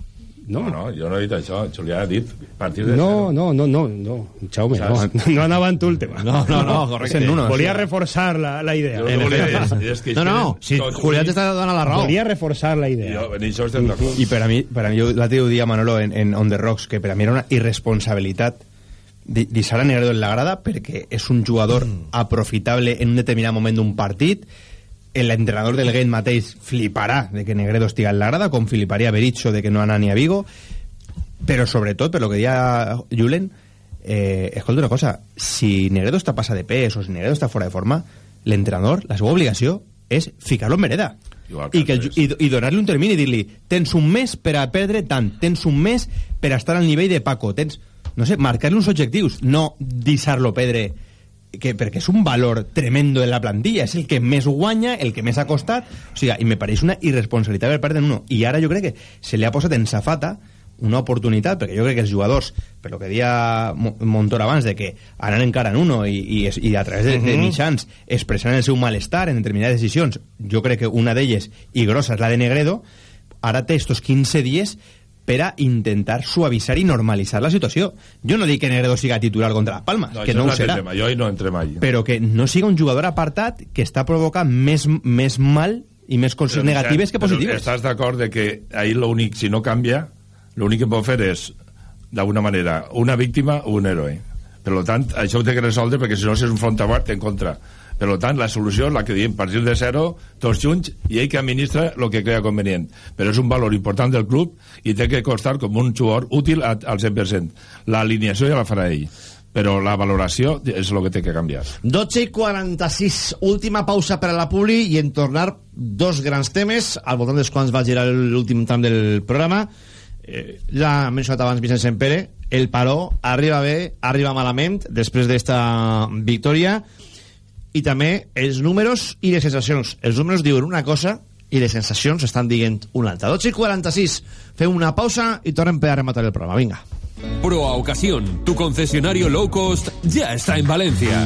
No, No, no, jo no he dit això, Julià ha dit a partir de no, no, no, no, no, Jaume, no, Saps? no anava en tu el tema. No, no, no, correcte. Volia reforçar la, la idea. Jo que volia és, és que No, no, si unit, t'està donant la raó. Volia reforçar la idea. Jo, en això estem d'acord. I per a mi, per a mi l'altre dia Manolo en, en On The Rocks, que per a mi era una irresponsabilitat deixar a Negredo en la grada perquè és un jugador aprofitable en un determinat moment d'un partit l'entrenador del Gent mateix fliparà de que Negredo estiga en la grada com fliparia Berizzo de que no anà ni a Vigo però sobretot, per lo que deia Julen eh, escolta una cosa si Negredo està passat de pes o si Negredo està fora de forma l'entrenador, la seva obligació és ficar-lo en vereda. Igual i, que, el ju- i, i donar-li un termini i dir-li tens un mes per a perdre tant tens un mes per a estar al nivell de Paco tens, no sé, marcar-li uns objectius no deixar-lo perdre que, perquè és un valor tremendo de la plantilla és el que més guanya, el que més ha costat o sigui, i me pareix una irresponsabilitat per part d'uno i ara jo crec que se li ha posat en safata una oportunitat, perquè jo crec que els jugadors, per lo que deia Mo- Montoro abans, de que anant encara en uno i, i, i a través de, de Mhm. mitjans expressant el seu malestar en determinades decisions, jo crec que una d'elles, i grossa, és la de Negredo, ara té estos 15 dies per a intentar suavitzar i normalitzar la situació. Jo no dic que Negredo siga titular contra la Palma, No, que no ho serà tema. Jo no entrem mai. però que no siga un jugador apartat que està provocant més, més mal i més coses Però, negatives que positives. Estàs d'acord de que ahir l'únic, si no canvia, l'únic que pot fer és, d'alguna manera, una víctima o un héroe. Per tant, això ho té que resoldre perquè si no és un front en contra. Per tant, la solució és la que diem, partir de zero, tots junts, i ell que administra el que crea convenient. Però és un valor important del club i té que costar com un jugador útil al 100%. L'alineació ja la farà ell, però la valoració és el que té que canviar. 12 i 46, última pausa per a la Publi i en tornar dos grans temes al voltant dels quals va girar l'últim tram del programa eh, l'ha mencionat abans Vicent Sempere el Paró arriba bé, arriba malament després d'esta victòria i també els números i les sensacions. Els números diuen una cosa i les sensacions estan dient una altra. 12 i 46, fem una pausa i tornem per a rematar el programa, vinga. Proa Ocasión, tu concesionario low cost, ya está en Valencia.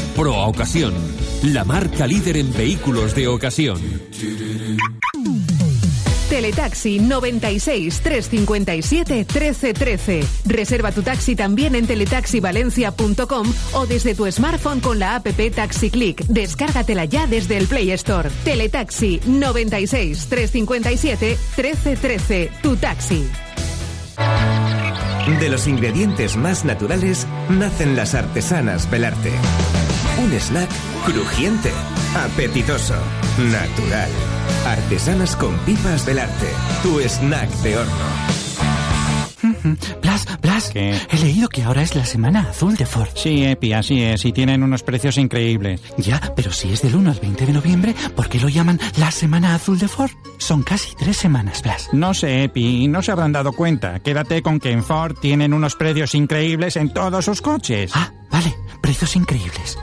Proa Ocasión, la marca líder en vehículos de ocasión. Teletaxi 96 357 1313. Reserva tu taxi también en teletaxivalencia.com o desde tu smartphone con la app Taxi Click. Descárgatela ya desde el Play Store. Teletaxi 96 357 1313. Tu taxi. De los ingredientes más naturales nacen las artesanas Belarte. Un snack crujiente, apetitoso, natural. Artesanas con pipas Belarte. Tu snack de horno. Blas, Blas, he leído que ahora es la semana azul de Ford. Sí, Epi, así es, y tienen unos precios increíbles. Ya, pero si es del 1 al 20 de noviembre, ¿por qué lo llaman la semana azul de Ford? Son casi tres semanas, Blas. No sé, Epi, no se habrán dado cuenta. Quédate con que en Ford tienen unos precios increíbles en todos sus coches. Ah, vale, precios increíbles.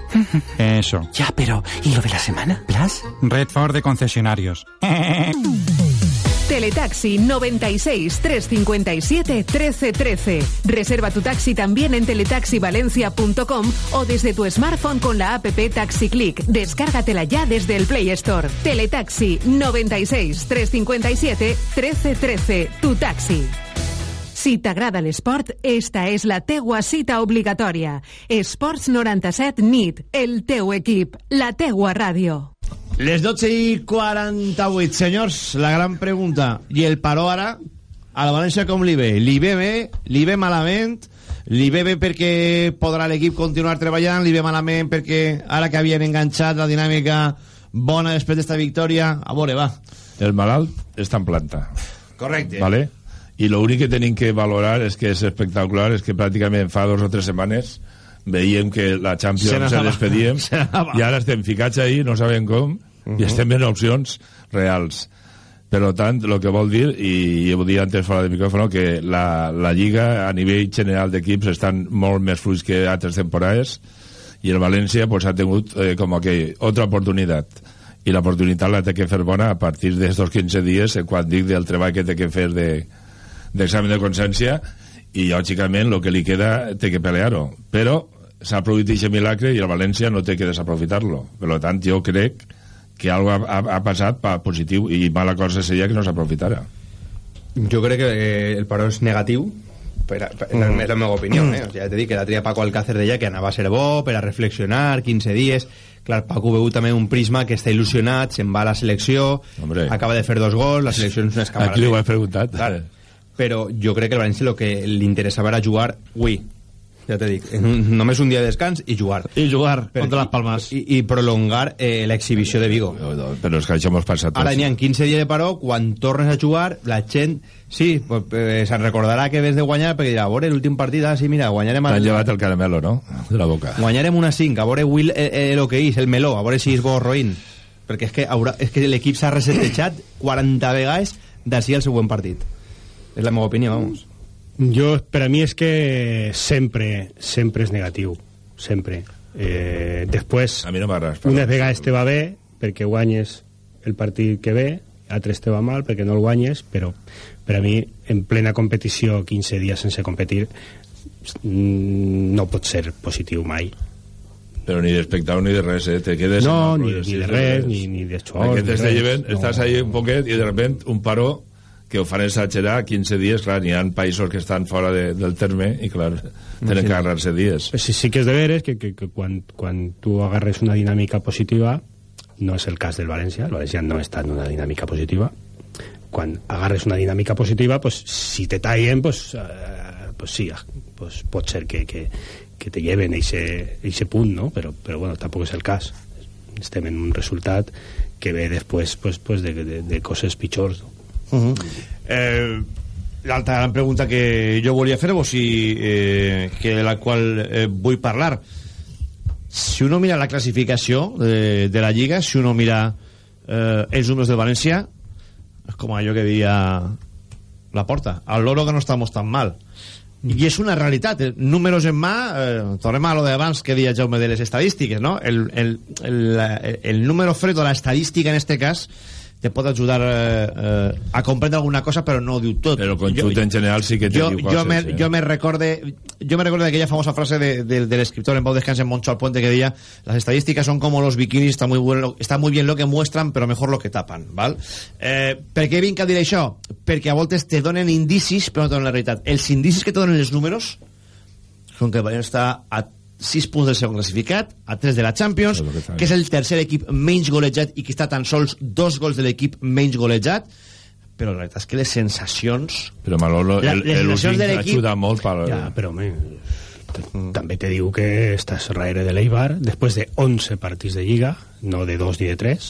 Eso. Ya, pero ¿y lo de la semana, Blas? Red Ford de concesionarios. Teletaxi 96 357 1313. Reserva tu taxi también en teletaxivalencia.com o desde tu smartphone con la app Taxi Click. Descárgatela ya desde el Play Store. Teletaxi 96 357 1313. Tu taxi. Si t'agrada l'esport, esta és la teua cita obligatòria. Esports 97 NIT, el teu equip, la teua ràdio. Les 12 i 48, senyors, la gran pregunta. I el Paró ara, a la València com li ve? Li ve bé? Li ve malament? li ve bé perquè podrà l'equip continuar treballant, li ve malament perquè ara que havien enganxat la dinàmica bona després d'esta victòria, a veure, va. El malalt està en planta. Correcte. ¿Vale? I l'únic que tenim que valorar és que és espectacular, és que pràcticament fa dos o tres setmanes veiem que la Se Champions se, n'anava. despedíem Se i ara estem ficats ahí, no sabem com, i estem en opcions reals. Per tant, el que vol dir, i ho dia antes fora de micròfono, que la, la Lliga a nivell general d'equips estan molt més fluix que altres temporades i el València pues, ha tingut eh, com que altra oportunitat i l'oportunitat la té que fer bona a partir d'estos 15 dies quan dic del treball que té que fer de, d'examen de consciència i lògicament el que li queda té que pelear-ho però s'ha produït aquest milagre i el València no té que desaprofitar-lo per tant jo crec que algo ha, ha, ha passat pa positiu i mala cosa seria que no s'aprofitara Jo crec que eh, el paró és negatiu per, a, per, mm. és la meva opinió eh? o sigui, ja t'he dit que l'altre dia Paco Alcácer deia que anava a ser bo per a reflexionar 15 dies clar, Paco veu també un prisma que està il·lusionat se'n va a la selecció Hombre. acaba de fer dos gols la selecció és una escamara aquí li ho he preguntat Clar. Però jo crec que el València el que li interessava era jugar avui ja t'he dit, en un, només un dia de descans i jugar I jugar Per- contra les Palmes. i, i prolongar eh, l'exhibició de Vigo però és que això mos passa tots Ara n'hi ha 15 dies de paró, quan tornes a jugar, la gent, sí, pues, eh, se'n recordarà que ves de guanyar, perquè dirà, a veure, l'últim partit, ah, sí, mira, guanyarem... t'han llevat el caramelo, no? de la boca Guanyarem una 5, a veure Will, eh, eh, el que és, el meló, a veure si és bo o roïn. Perquè és que, haurà, és que l'equip s'ha resetejat 40 vegades d'ací al següent partit. És la meva opinió, vamos. Jo, per a mi és que sempre, sempre és negatiu. Sempre. Eh, després, a mi no unes vegades te va bé perquè guanyes el partit que ve, altres te va mal perquè no el guanyes, però per a mi, en plena competició, 15 dies sense competir, mm, no pot ser positiu mai. però ni d'espectador ni de res, eh? te quedes No, ni, ni de res, ni, ni de xor, Aquest ni es res. de lleven, No. estàs ahí un poquet i de repente un paró que ho fan exagerar 15 dies, clar, n'hi ha països que estan fora de, del terme i clar, tenen Sí. que agarrar-se dies Pues sí, sí que és de veres que, que, que quan, quan tu agarres una dinàmica positiva no és el cas del València el València no està en una dinàmica positiva quan agarres una dinàmica positiva pues, si te tallen pues, eh, pues sí, pues pot ser que, que, que te lleven ese, ese punt no? però, però bueno, tampoc és el cas estem en un resultat que ve després pues, pues de, de, de coses pitjors no? Uh -huh. eh, L'altra gran pregunta que jo volia fer-vos i eh, que de la qual eh, vull parlar si uno mira la classificació de, de la Lliga, si uno mira eh, els números de València és com allò que deia la porta, al loro que no estamos tan mal i és una realitat eh, números en mà, eh, tornem a lo d'abans que deia Jaume de les estadístiques no? el, el, el, el, el número fred o la estadística en este cas te pot ajudar eh, eh, a comprendre alguna cosa però no ho diu tot però el conjunt en general sí que te jo, diu jo, coses me, eh? jo me recorde yo me recuerdo de aquella famosa frase de, de, del escritor en Pau Descanse en Moncho al Puente que decía las estadísticas son como los bikinis está muy, bueno, está muy bien lo que muestran però mejor lo que tapan val? Eh, per què vinc a dir això? perquè a voltes te donen indicis però no te donen la realitat els indicis que te donen els números són que el Bayern està a 6 punts del segon classificat, a 3 de la Champions, que, que és el tercer equip menys golejat i que està tan sols dos gols de l'equip menys golejat, però la veritat és que les sensacions... però Manolo, La- el, les el de l'equip- ajuda molt per... Ja, però home, també te diu que estàs darrere de l'Eibar després de 11 partits de Lliga, no de 2 ni de 3,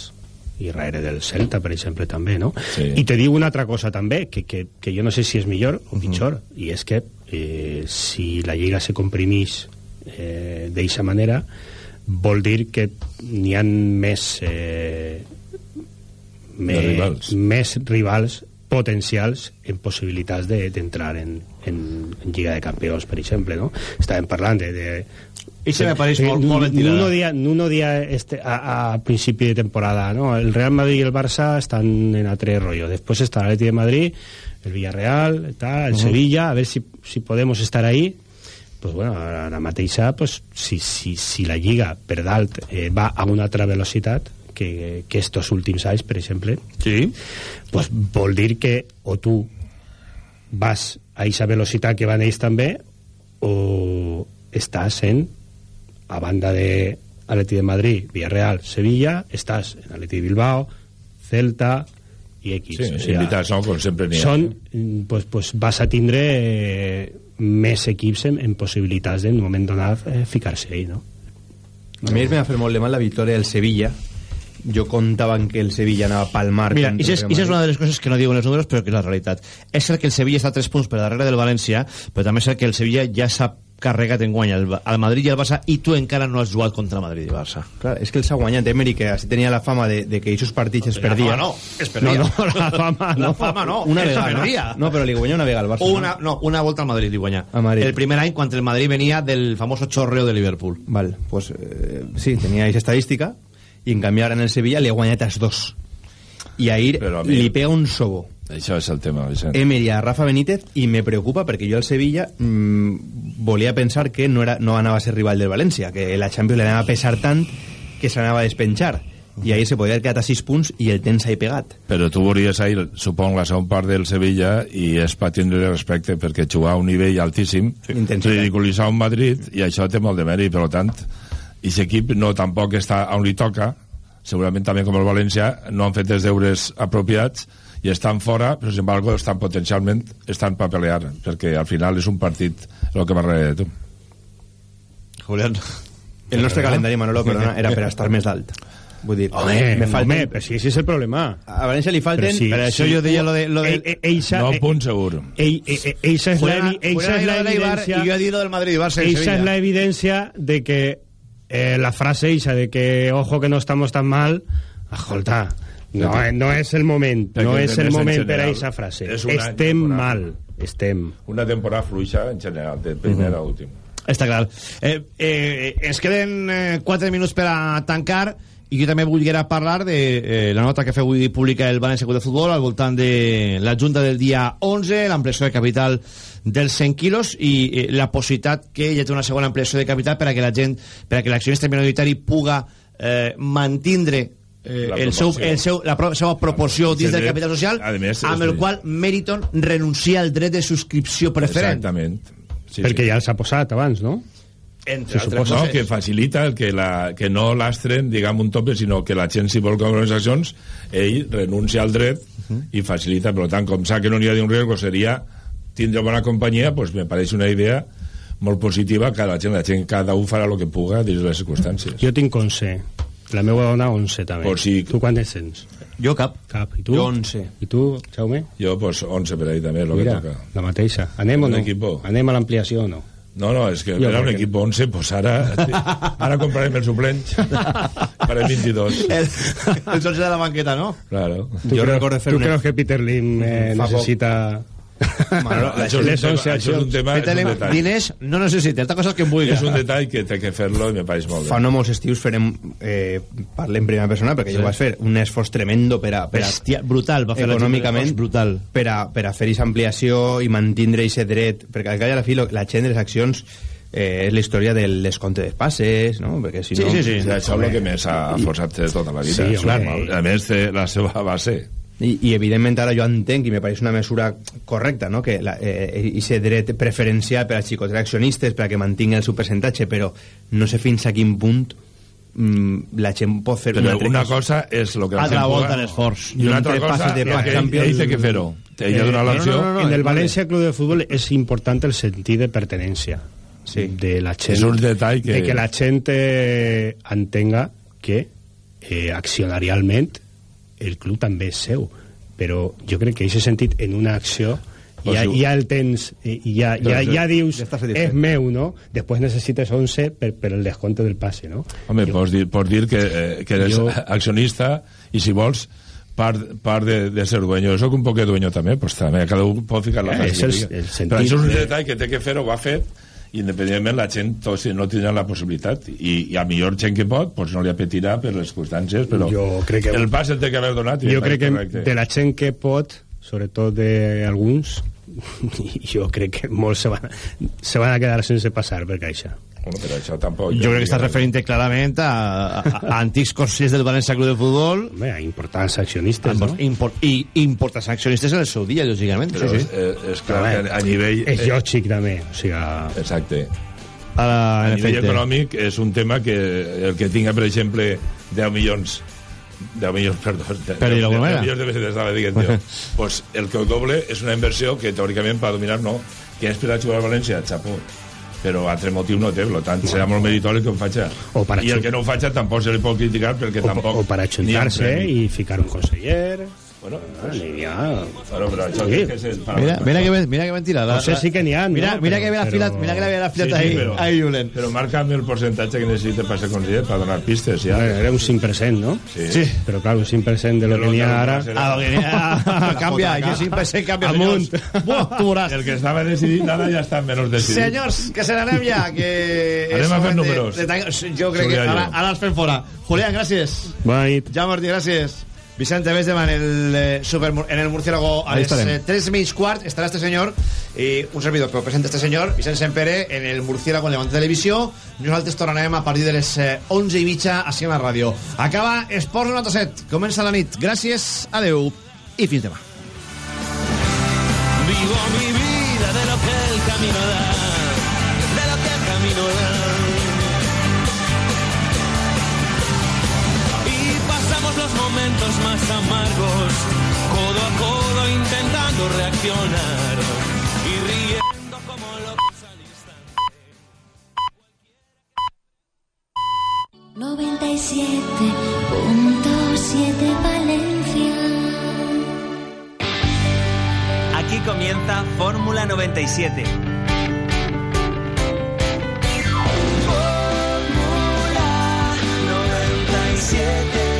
i darrere del Celta, per exemple, també, no? Sí. I te diu una altra cosa també, que, que, que jo no sé si és millor o pitjor, i és que eh, si la Lliga se comprimís eh, d'eixa manera, vol dir que n'hi ha més... Eh, De rivals. més rivals potencials en possibilitats de- d'entrar de, en, en, en Lliga de Campions, per exemple, no? Estàvem parlant de... de I se me pareix molt- molt ben tirada. Nuno dia, Nuno dia este, a, a principi de temporada, ¿no? El Real Madrid y el Barça están en A3 rollo. Después está el Atleti de Madrid, el Villarreal, tal, el Ujú. Sevilla, a ver si, si podemos estar ahí. Pues bueno, ara la mateixa, pues, si, si, si la Lliga per dalt eh, va a una altra velocitat que, que estos últims anys, per exemple, sí. pues vol dir que o tu vas a aquesta velocitat que van ells també o estàs en a banda de Atleti de Madrid, Villarreal, Sevilla, estàs en Atleti de Bilbao, Celta i X. Sí, invitats, no? Com sempre n'hi ha. Són, mm, pues, pues vas a tindre eh, més equips en, en possibilitats en un moment donat eh, ficar-se ahí, no? A mi me va fer molt de mal la victòria del Sevilla. Jo contava en que el Sevilla anava a palmar... Mira, i és, és una de les coses que no diuen els números però que és la realitat. És cert que el Sevilla està a 3 punts per darrere del València, però també és cert que el Sevilla ja s'ha carregat en guany al, al Madrid i al Barça i tu encara no has jugat contra Madrid i Barça. Clar, és que el s'ha guanyat Emery, que així tenia la fama de, de que aquests partits es La perdia. no, es perdia. No, no, la fama La no. fama no, Una es vegada. perdia. No, però li guanya una vegada al Barça. Una, no, una volta al Madrid li guanya. A Madrid. El primer any quan el Madrid venia del famoso chorreo de Liverpool. Val, pues eh, sí, tenia aquesta estadística i en canvi ara en el Sevilla li ha guanyat els dos. I ahir li pega un sobo. Això és el tema, Vicent. Emery a Rafa Benítez i me preocupa perquè jo al Sevilla mmm, volia pensar que no, era, no anava a ser rival del València, que la Champions li anava a pesar tant que s'anava a despenjar i ahir se podia haver quedat a 6 punts i el tens ahí pegat Però tu veuries ahir, supongo, la segona part del Sevilla i és per tindre respecte perquè jugar a un nivell altíssim, Intensitat. ridiculitzar un Madrid i això té molt de mèrit, per tant, i equip no tampoc està on li toca, segurament també com el València no han fet els deures apropiats i estan fora, però sin embargo estan potencialment estan per pelear, perquè al final és un partit el que m'agrada de tu. Julián. el nostre calendari, Manolo, perdona, era per estar més dalt vull dir, Home, me falten, home, però si ese és el problema. a València li falten Però sí, Per això jo deia lo de... Lo de... Ei- ei- eixa- No, punt segur. ei- ei- Eixa és la eixa és la evidència... I jo he dit del Madrid i Barça i Esa es Sevilla. la evidencia de que eh, la frase esa de que ojo que no estamos tan mal, escolta, no, eh, no és el moment, no és el moment per a aquesta frase. Estem mal, estem. Una temporada fluixa en general, de primer a últim. Està clar. Eh, eh, ens queden eh, 4 minuts per a tancar i jo també volguera parlar de eh, la nota que feu avui pública el València Club de Futbol al voltant de la junta del dia 11, l'ampliació de capital dels 100 quilos i eh, la possibilitat que hi hagi una segona ampliació de capital per a que la gent, per a que l'accionista minoritari puga eh, mantindre eh, La el seu, el seu, la pro, seva proporció dins del capital social a més, amb el qual Meriton renuncia al dret de subscripció preferent Exactament. Sí, Perquè sí. ja els ha posat abans, no? entre Se altres no, que facilita el que, la, que no lastren, diguem, un tope, sinó que la gent, si vol comprar accions, ell renuncia al dret i facilita. Per tant, com sap que no n'hi ha d'un riesgo, seria tindre bona companyia, pues me pareix una idea molt positiva que la gent, la gent cada un farà el que puga dins de les circumstàncies. Jo tinc 11. La meva dona 11 també. Por si- Tu quantes tens? Jo cap. Cap. I tu? Jo 11. I tu, Jaume? Jo, pues, 11 per ahí també, el que toca. la mateixa. Anem o Un no? equipo. Anem a l'ampliació o no? No, no, és que Jo era un que- equip 11, pues ara, ara comprarem el suplent per el 22. El, el soci de la banqueta, no? Claro. ¿Tú, Yo crees, recuerdo hacer ¿tú una- crees que Peter Lim eh, Fa poc. Necesita... Manolo, això, és un tema, 11 això és un tema, és Peter un detall. diners no necessita, altra cosa que em vulgui. És un detall que té que fer-lo i me pareix molt bé. fa no molts estius farem eh, parlem en primera persona perquè sí. jo vaig fer un esforç tremendo per a, per a Bèstia, brutal, va fer la econòmicament brutal. per a, per a fer aquesta ampliació i mantindre aquest dret perquè al cap i a la fi lo- la gent de les accions eh, és la història del descompte de passes no? perquè si Sí, no, sí, sí. Sí, això és el que més ha forçat de tota la vida. Sí, normal. A més, té la seva base. I, i evidentment ara jo entenc i me pareix una mesura correcta no? que la, eh, ese dret preferencial per als xicots accionistes per a que mantingui el seu percentatge però no sé fins a quin punt mm, la gent pot fer Però altra una cosa és el que la Altra gent volta puga, l'esforç. I una altra cosa de és Pac que Champions- ell té que fer-ho. Ell ha donat Eh, l'opció. no, no, no, en el. València Club de Fútbol és important el sentit de pertenència Sí. de la gent És un detall que- de que la gent eh, entenga que eh, accionarialment el club també és seu però jo crec que aquest sentit en una acció Pues ja, ja el tens eh, i ja, ja, ja dius ja és meu, no? Després necessites 11 per, per el descompte del passe, no? Home, pots dir, pots dir que, eh, que eres Jo- accionista i si vols part, part de, de ser dueño. Jo soc un poc de dueño també, pues també cada un pot ficar la Eh, frase és el- el sentit Però això és un de- detall que té que fer, ho ha fet, independentment la gent tots no tindrà la possibilitat i, i a millor gent que pot pues no li apetirà per les circumstàncies però Jo crec que- el pas el té que haver donat jo crec que correcte. de la gent que pot sobretot d'alguns jo crec que molts se van, se van a quedar sense passar per caixa bueno, però això tampoc Jo crec que estàs referint clarament a, a, a antics consellers del València Club de Futbol Home, a importants accionistes no? import, i importants accionistes en el seu dia, lògicament. però Sí, sí. és, és clar que a nivell és lògic també o sigui, exacte Ara, a en nivell efecte. econòmic és un tema que el que tinga per exemple 10 milions 10 milions, perdó, Per dir-ho d'alguna 10 manera. milions de pessetes, estava dient jo. pues el que ho doble és una inversió que teòricament per dominar no, que és per a jugar a València, xapó però altre motiu no té, per tant serà molt meritori que ho faci O per i el que no ho faci tampoc se li pot criticar perquè tampoc O ni ha achuntarse premi. y ficar un conseller. Bueno, n'hi ha. Bueno, però això Sí. sí. que és el Mira, mira que ben, mira que ben tirada. No sé si que n'hi ha, no? Mira, mira Però- que ve la però- filat, mira que ve la filat ahí, però, ahí, Julen. però marca'm el percentatge que necessita per ser conseller per donar pistes ja. Bueno, era un 5%, ¿no? Sí. Sí. Pero claro, un 5% de lo que lo- n'hi lo ha que ara... Ah, que ah, canvia, que sempre se canvia, Amunt. Buah, tu veuràs. El que estava decidit ara ja està menys decidit. Senyors, que se n'anem ja, que... Anem a fer de- números. de Jo crec que ara, ara els fem fora. Julián, gràcies. Bona nit. Ja, Martí, gràcies. Vicente, ves demà en el, eh, super, en el Murciélago a Ahí les estarem. eh, 3 menys quart. Estarà este senyor i un servidor que ho presenta este senyor Vicent Sempere en el Murciélago en Levante Televisió. Nosaltres tornarem a partir de les eh, 11 i mitja a Sema Ràdio. Acaba Esports 97 comença la nit. Gràcies, adeu i fins demà. Vivo mi vida de lo que el camino da, días amargos, codo a codo intentando reaccionar y riendo como locos al instante. 97.7 Valencia. Aquí comienza Fórmula 97. Yeah.